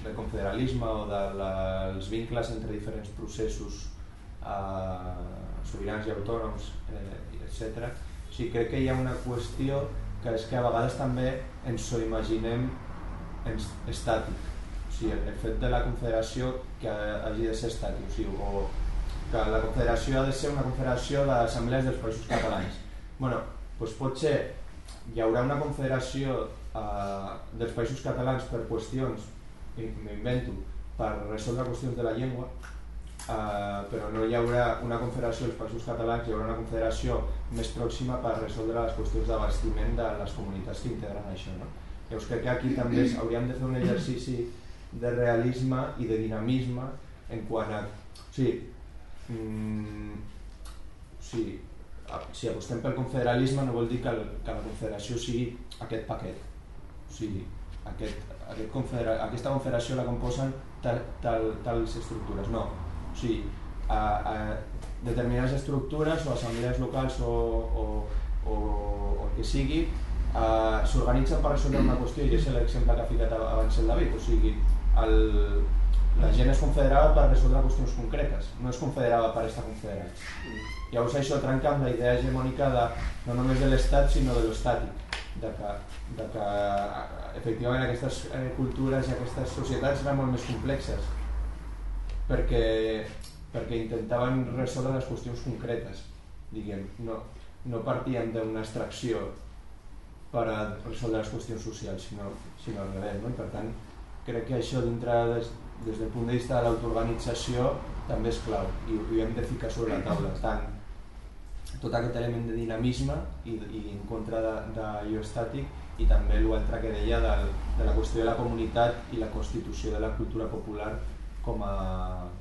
del confederalisme o dels vincles entre diferents processos eh, sobirans i autònoms, eh, etc. O sigui, crec que hi ha una qüestió que és que a vegades també ens ho imaginem estàtic. O sigui, el fet de la confederació que hagi de ser estàtic, o, sigui, o que la confederació ha de ser una confederació d'assemblees dels països catalans. bueno, doncs potser hi haurà una confederació eh, dels països catalans per qüestions, m'invento, per resoldre qüestions de la llengua, Uh, però no hi haurà una confederació dels països catalans, hi haurà una confederació més pròxima per resoldre les qüestions d'abastiment de les comunitats que integren això. No? Llavors crec que aquí també hauríem de fer un exercici de realisme i de dinamisme en quant a... O sigui, mm, o sigui, si apostem pel confederalisme no vol dir que, el, que la confederació sigui aquest paquet. O sigui, aquest, aquest confedera, aquesta confederació la composen tal, tal, tals estructures. No, o sigui, a, a determinades estructures o assemblees locals o, o, o, o el que sigui s'organitzen per resoldre una qüestió i és l'exemple que ha ficat abans el David, o sigui, el, la gent es confederava per resoldre qüestions concretes, no es confederava per estar confederat. Llavors això trenca amb la idea hegemònica de, no només de l'estat sinó de l'estàtic, de que, de que efectivament aquestes eh, cultures i aquestes societats eren molt més complexes perquè, perquè intentaven resoldre les qüestions concretes, diguem, no, no partíem d'una extracció per a resoldre les qüestions socials, sinó, sinó al revés, no? Per tant, crec que això dintre des, des del punt de vista de l'autoorganització també és clau i ho hem de ficar sobre la taula, tant tot aquest element de dinamisme i, i en contra d'allò estàtic i també l'altre que deia de, de la qüestió de la comunitat i la constitució de la cultura popular com a,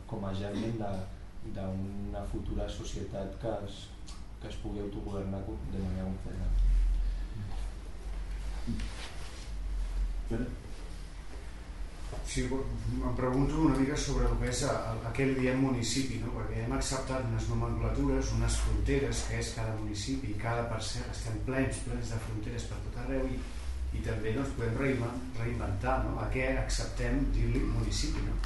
com a germen d'una futura societat que es, que es pugui autogovernar de manera confederada. Sí, em pregunto una mica sobre el que és aquell diem municipi, no? perquè hem acceptat unes nomenclatures, unes fronteres, que és cada municipi, cada parcel, estem plens, plens de fronteres per tot arreu i, i també doncs, podem reinventar no? a què acceptem dir-li municipi. No?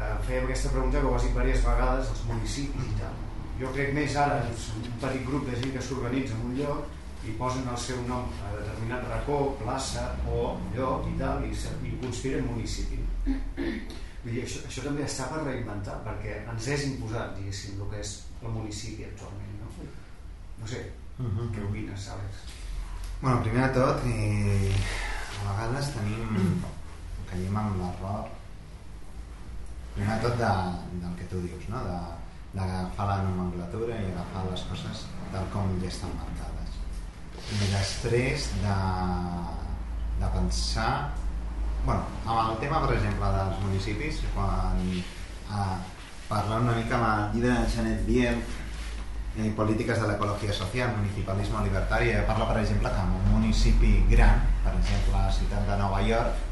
eh, fèiem aquesta pregunta que ho has dit diverses vegades als municipis i tal. Jo crec més ara, doncs, un petit grup de gent que s'organitza en un lloc i posen el seu nom a determinat racó, plaça o lloc i tal, i, i conspiren municipi. Vull dir, això, això també està per reinventar, perquè ens és imposat, diguéssim, el que és el municipi actualment. No, no sé, Mhm. què opines, Àlex? Bueno, primer de tot, eh, a vegades tenim, caiem amb l'error, primer de tot de, del que tu dius, no? de d'agafar la nomenclatura i agafar les coses tal com ja estan marcades. I després de, de pensar, bueno, amb el tema, per exemple, dels municipis, quan eh, parlant una mica amb el llibre de Janet Biel, eh, polítiques de l'ecologia social, municipalisme libertari, eh, parla, per exemple, que en un municipi gran, per exemple, la ciutat de Nova York,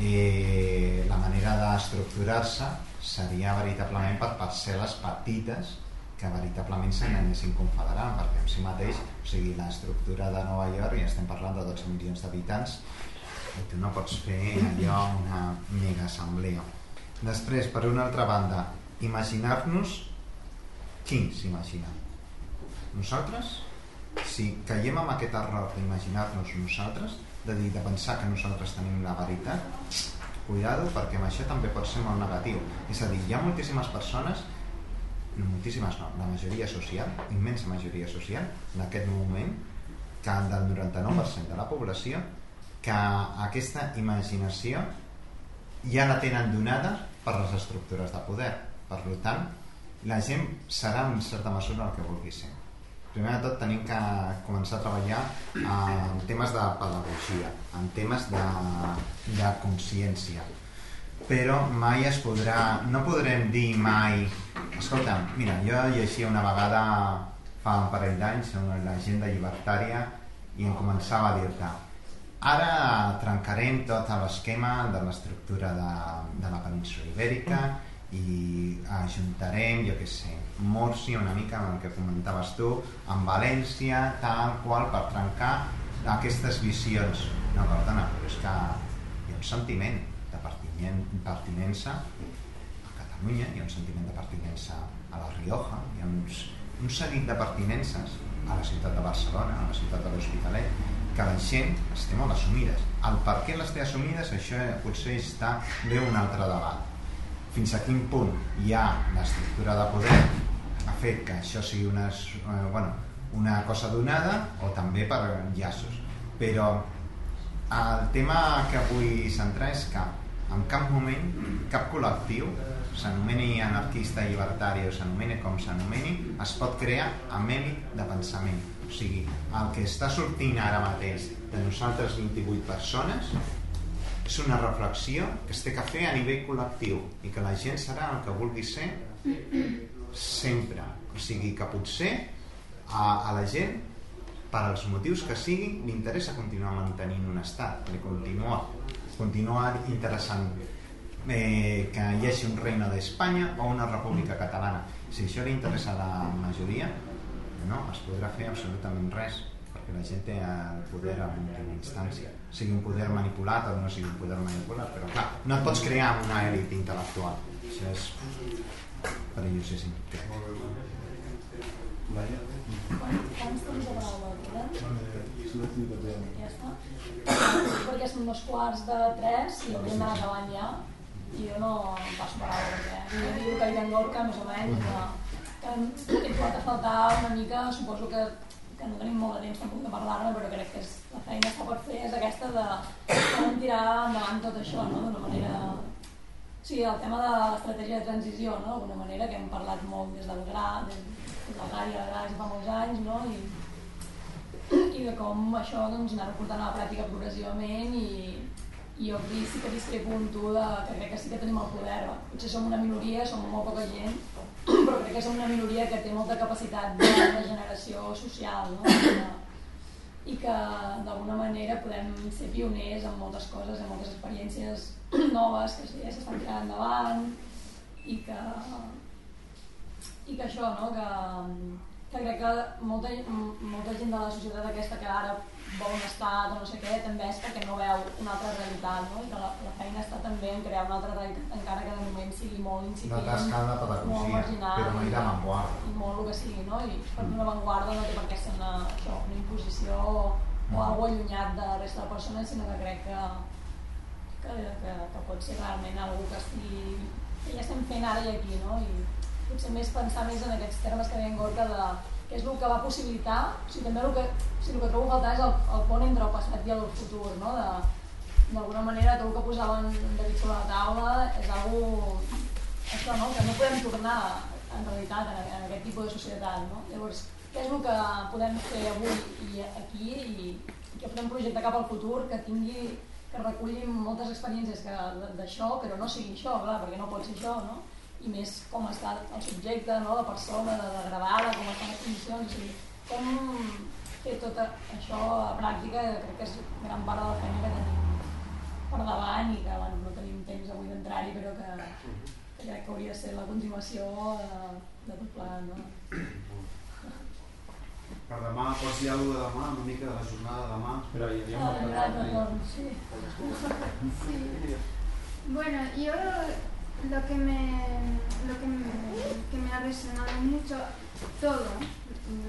eh, la manera d'estructurar-se seria veritablement per parcel·les petites que veritablement se n'anessin confederant, perquè en si mateix, o sigui, l'estructura de Nova York, ja estem parlant de 12 milions d'habitants, i tu no pots fer allò una mega assemblea. Després, per una altra banda, imaginar-nos qui s'imagina? Nosaltres? Si caiem en aquest error d'imaginar-nos nosaltres, de dir, de pensar que nosaltres tenim la veritat, cuidado, perquè amb això també pot ser molt negatiu. És a dir, hi ha moltíssimes persones, moltíssimes no, la majoria social, immensa majoria social, en aquest moment, que del 99% de la població, que aquesta imaginació ja la tenen donada per les estructures de poder. Per tant, la gent serà en certa mesura el que vulgui ser. Primer de tot tenim que començar a treballar en temes de pedagogia, en temes de, de consciència. Però mai es podrà, no podrem dir mai, escolta, mira, jo llegia una vegada fa un parell d'anys l'agenda llibertària i em començava a dir-te ara trencarem tot l'esquema de l'estructura de, de la península ibèrica i ajuntarem, jo què sé, Múrcia una mica amb el que comentaves tu, amb València, tal qual, per trencar aquestes visions. No, perdona, però és que hi ha un sentiment de pertinyen- pertinença a Catalunya, hi ha un sentiment de pertinença a la Rioja, hi ha uns, un seguit de pertinences a la ciutat de Barcelona, a la ciutat de l'Hospitalet, que la gent les té molt assumides. El per què les té assumides, això potser està bé un altre debat. Fins a quin punt hi ha l'estructura de poder ha fet que això sigui una, eh, bueno, una cosa donada o també per llaços. Però el tema que vull centrar és que en cap moment cap col·lectiu s'anomeni anarquista llibertari o s'anomeni com s'anomeni es pot crear amb èlit de pensament. O sigui, el que està sortint ara mateix de nosaltres 28 persones és una reflexió que es té que fer a nivell col·lectiu i que la gent serà el que vulgui ser sempre. O sigui que potser a, a la gent per als motius que siguin li interessa continuar mantenint un estat li continua, continuar interessant eh, que hi hagi un reino d'Espanya o una república catalana. Si això li interessa a la majoria no, es podrà fer absolutament res perquè la gent té el poder en última instància. Sigui un poder manipulat o no sigui un poder manipulat però clar, no et pots crear una èlit intel·lectual. Això és perillosíssim. Crec. Quants temps de paraula queden? Ja està. Perquè són dos quarts de tres i hauríem d'anar acabant ja. I jo no em passo paraula perquè jo diu que hi ha Gorka, més o menys, que, que et pot faltar una mica, suposo que, que no tenim molt de temps tampoc de parlar-ne, però crec que és, la feina que per fer és aquesta de com tirar endavant tot això, no? d'una manera... Sí, el tema de l'estratègia de transició, no? d'alguna manera, que hem parlat molt des del GRA, des, del GRA i el GRA ja fa molts anys, no? I, i de com això doncs, anar-ho portant a la pràctica progressivament i, i aquí sí que discrepo amb tu de, que crec que sí que tenim el poder. Potser som una minoria, som molt poca gent, però crec que som una minoria que té molta capacitat de, de generació social no? I que d'alguna manera podem ser pioners en moltes coses, en moltes experiències noves que ja s'estan tirant endavant i que, i que això, no? que, que crec que molta, molta gent de la societat aquesta que ara vol un estat o no sé què, també és perquè no veu una altra realitat, no? I que la, la feina està també en crear una altra realitat, encara que de moment sigui molt incipient, una tasca de molt pedagogia, marginal però no i- ir d'avantguarda. i molt el que sigui, no? I per una avantguarda no té per què ser una, això, una imposició o, o algo allunyat de la resta de persones, sinó que crec que, que, que, que pot ser realment algú que estigui que ja estem fent ara i aquí, no? I potser més pensar més en aquests termes que deia en Gorka de què és el que va possibilitar, o sigui, també el que, o sigui, el que trobo faltar és el, el pont entre el passat i el futur, no? D'alguna manera tot el que posava en David sobre la taula és algo això, no? que no podem tornar en realitat en, en aquest tipus de societat no? llavors què és el que podem fer avui i aquí i, i que podem projectar cap al futur que tingui que reculli moltes experiències d'això però no sigui això, clar, perquè no pot ser això no? I més com està el subjecte, no? la persona, de, de gravar-la, com estan les condicions, sigui, com fer tot això a pràctica, crec que és gran part de la feina que tenim per davant i que bueno, no tenim temps avui d'entrar-hi, però que, que crec que hauria de ser la continuació de, de tot plegat. No? Per demà, pots dir alguna de demà, una mica de la jornada de demà? Però hi havia Ah, una ja, cosa... retorn, sí. Sí. Bueno, yo lo que me, lo que me, que me ha resonado mucho, todo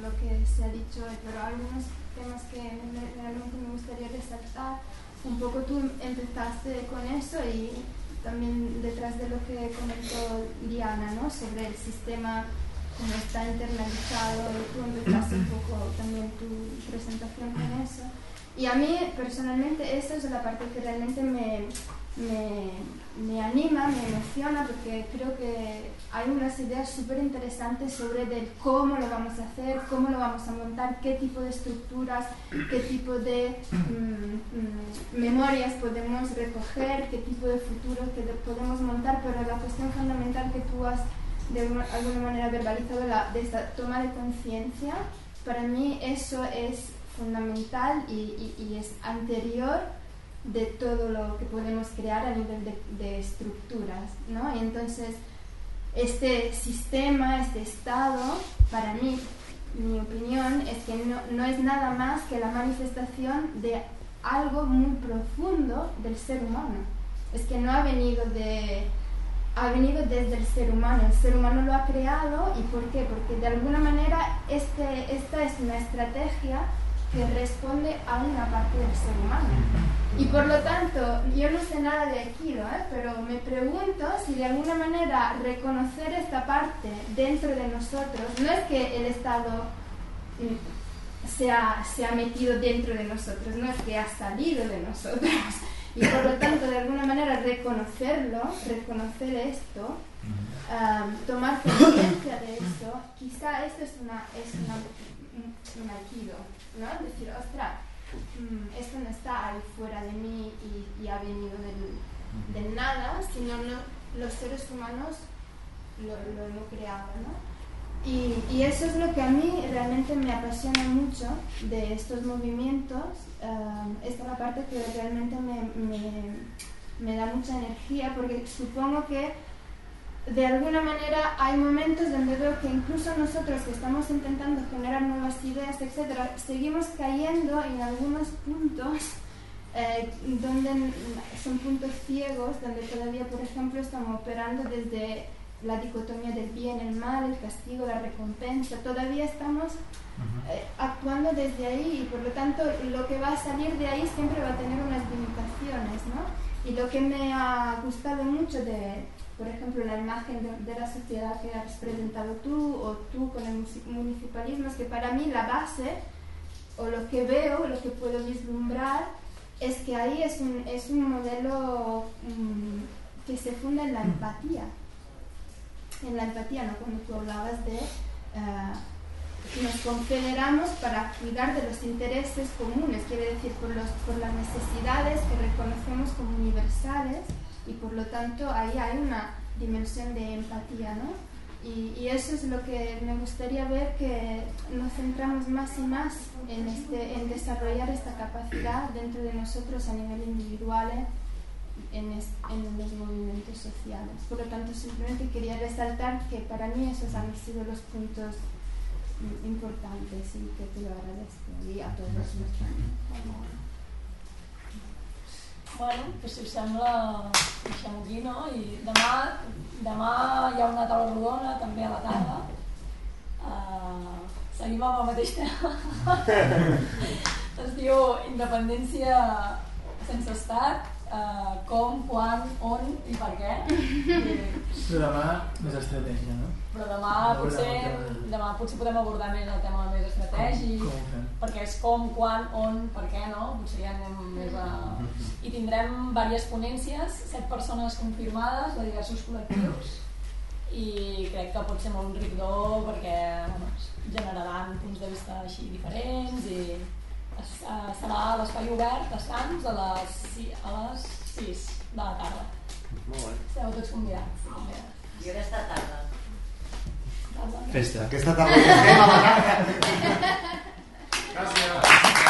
lo que se ha dicho hoy, pero algunos temas que me- realmente me gustaría resaltar. Un poco tú empezaste con eso y también detrás de lo que comentó Diana, ¿no? Sobre el sistema como está internalizado, tú empezaste un poco también tu presentación con eso. Y a mí personalmente esa es la parte que realmente me, me, me anima, me emociona, porque creo que hay unas ideas súper interesantes sobre cómo lo vamos a hacer, cómo lo vamos a montar, qué tipo de estructuras, qué tipo de mm, mm, memorias podemos recoger, qué tipo de futuro podemos montar, pero la cuestión fundamental que tú has de alguna manera verbalizado la, de esta toma de conciencia, para mí eso es fundamental y es anterior de todo lo que podemos crear a nivel de, estructuras, ¿no? Entonces, este sistema, este estado, para mí, mi opinión es que no, no es nada más que la manifestación de algo muy profundo del ser humano. Es que no ha venido de ha venido desde el ser humano. El ser humano lo ha creado y ¿por qué? Porque de alguna manera este, esta es una estrategia que responde a una parte del ser humano. Y por lo tanto, yo no sé nada de Aikido, ¿eh? pero me pregunto si de alguna manera reconocer esta parte dentro de nosotros, no es que el Estado mm, se ha, se ha metido dentro de nosotros, no es que ha salido de nosotros. Y por lo tanto, de alguna manera, reconocerlo, reconocer esto, am, tomar conciencia de eso, quizá esto es una, es una, un, un aikido, ¿no? Decir, ostras, mm, esto no está ahí fuera de mí y, y ha venido del, del nada, sino no, los seres humanos lo, lo hemos creado, ¿no? Y, y eso es lo que a mí realmente me apasiona mucho de estos movimientos. Um, esta es la parte que realmente me, me- me da mucha energía porque supongo que de alguna manera hay momentos donde veo que incluso nosotros que estamos intentando generar nuevas ideas, etcétera, seguimos cayendo en algunos puntos eh, donde son puntos ciegos, donde todavía, por ejemplo, estamos operando desde la dicotomía del bien, el mal, el castigo, la recompensa. Todavía estamos eh, actuando desde ahí y por lo tanto lo que va a salir de ahí siempre va a tener unas limitaciones, ¿no? Y lo que me ha gustado mucho de, por ejemplo, la imagen de, de la sociedad que has presentado tú o tú con el municipalismo es que para mí la base o lo que veo, lo que puedo vislumbrar es que ahí es un, es un modelo mm, que se funda en la empatía en la empatía, ¿no? Cuando tú hablabas de eh, nos confederamos para cuidar de los intereses comunes, quiere decir por, los, por las necesidades que reconocemos como universales y por lo tanto ahí hay una dimensión de empatía, ¿no? Y, y eso es lo que me gustaría ver que nos centramos más y más en, este, en desarrollar esta capacidad dentro de nosotros a nivel individual ¿eh? en, es- en los movimientos sociales. Por lo tanto, simplemente quería resaltar que para mí esos han sido los puntos importante, sí, que te lo agradezco y a todos los. Bueno, pues si us sembla, deixem-ho aquí, no? I demà, demà hi ha una taula rodona, també a la tarda. Uh, seguim amb el mateix tema. es diu Independència sense estat, uh, com, quan, on i per què. I, Però demà més estratègia, no? Però demà No potser, demà potser podem abordar més el tema més estratègic, Com- com fem? perquè és com, quan, on, per què, no? Potser ja anem més a... I tindrem diverses ponències, set persones confirmades de diversos col·lectius i crec que pot ser molt enriquidor perquè bueno, generaran punts de vista així diferents i es, eh, serà a l'espai obert a Sants a les, si- a les 6 de la tarda. Molt bé. Esteu tots convidats. convidats. I aquesta tarda. Festa. Aquesta tarda que estem a la tarda. Gràcies.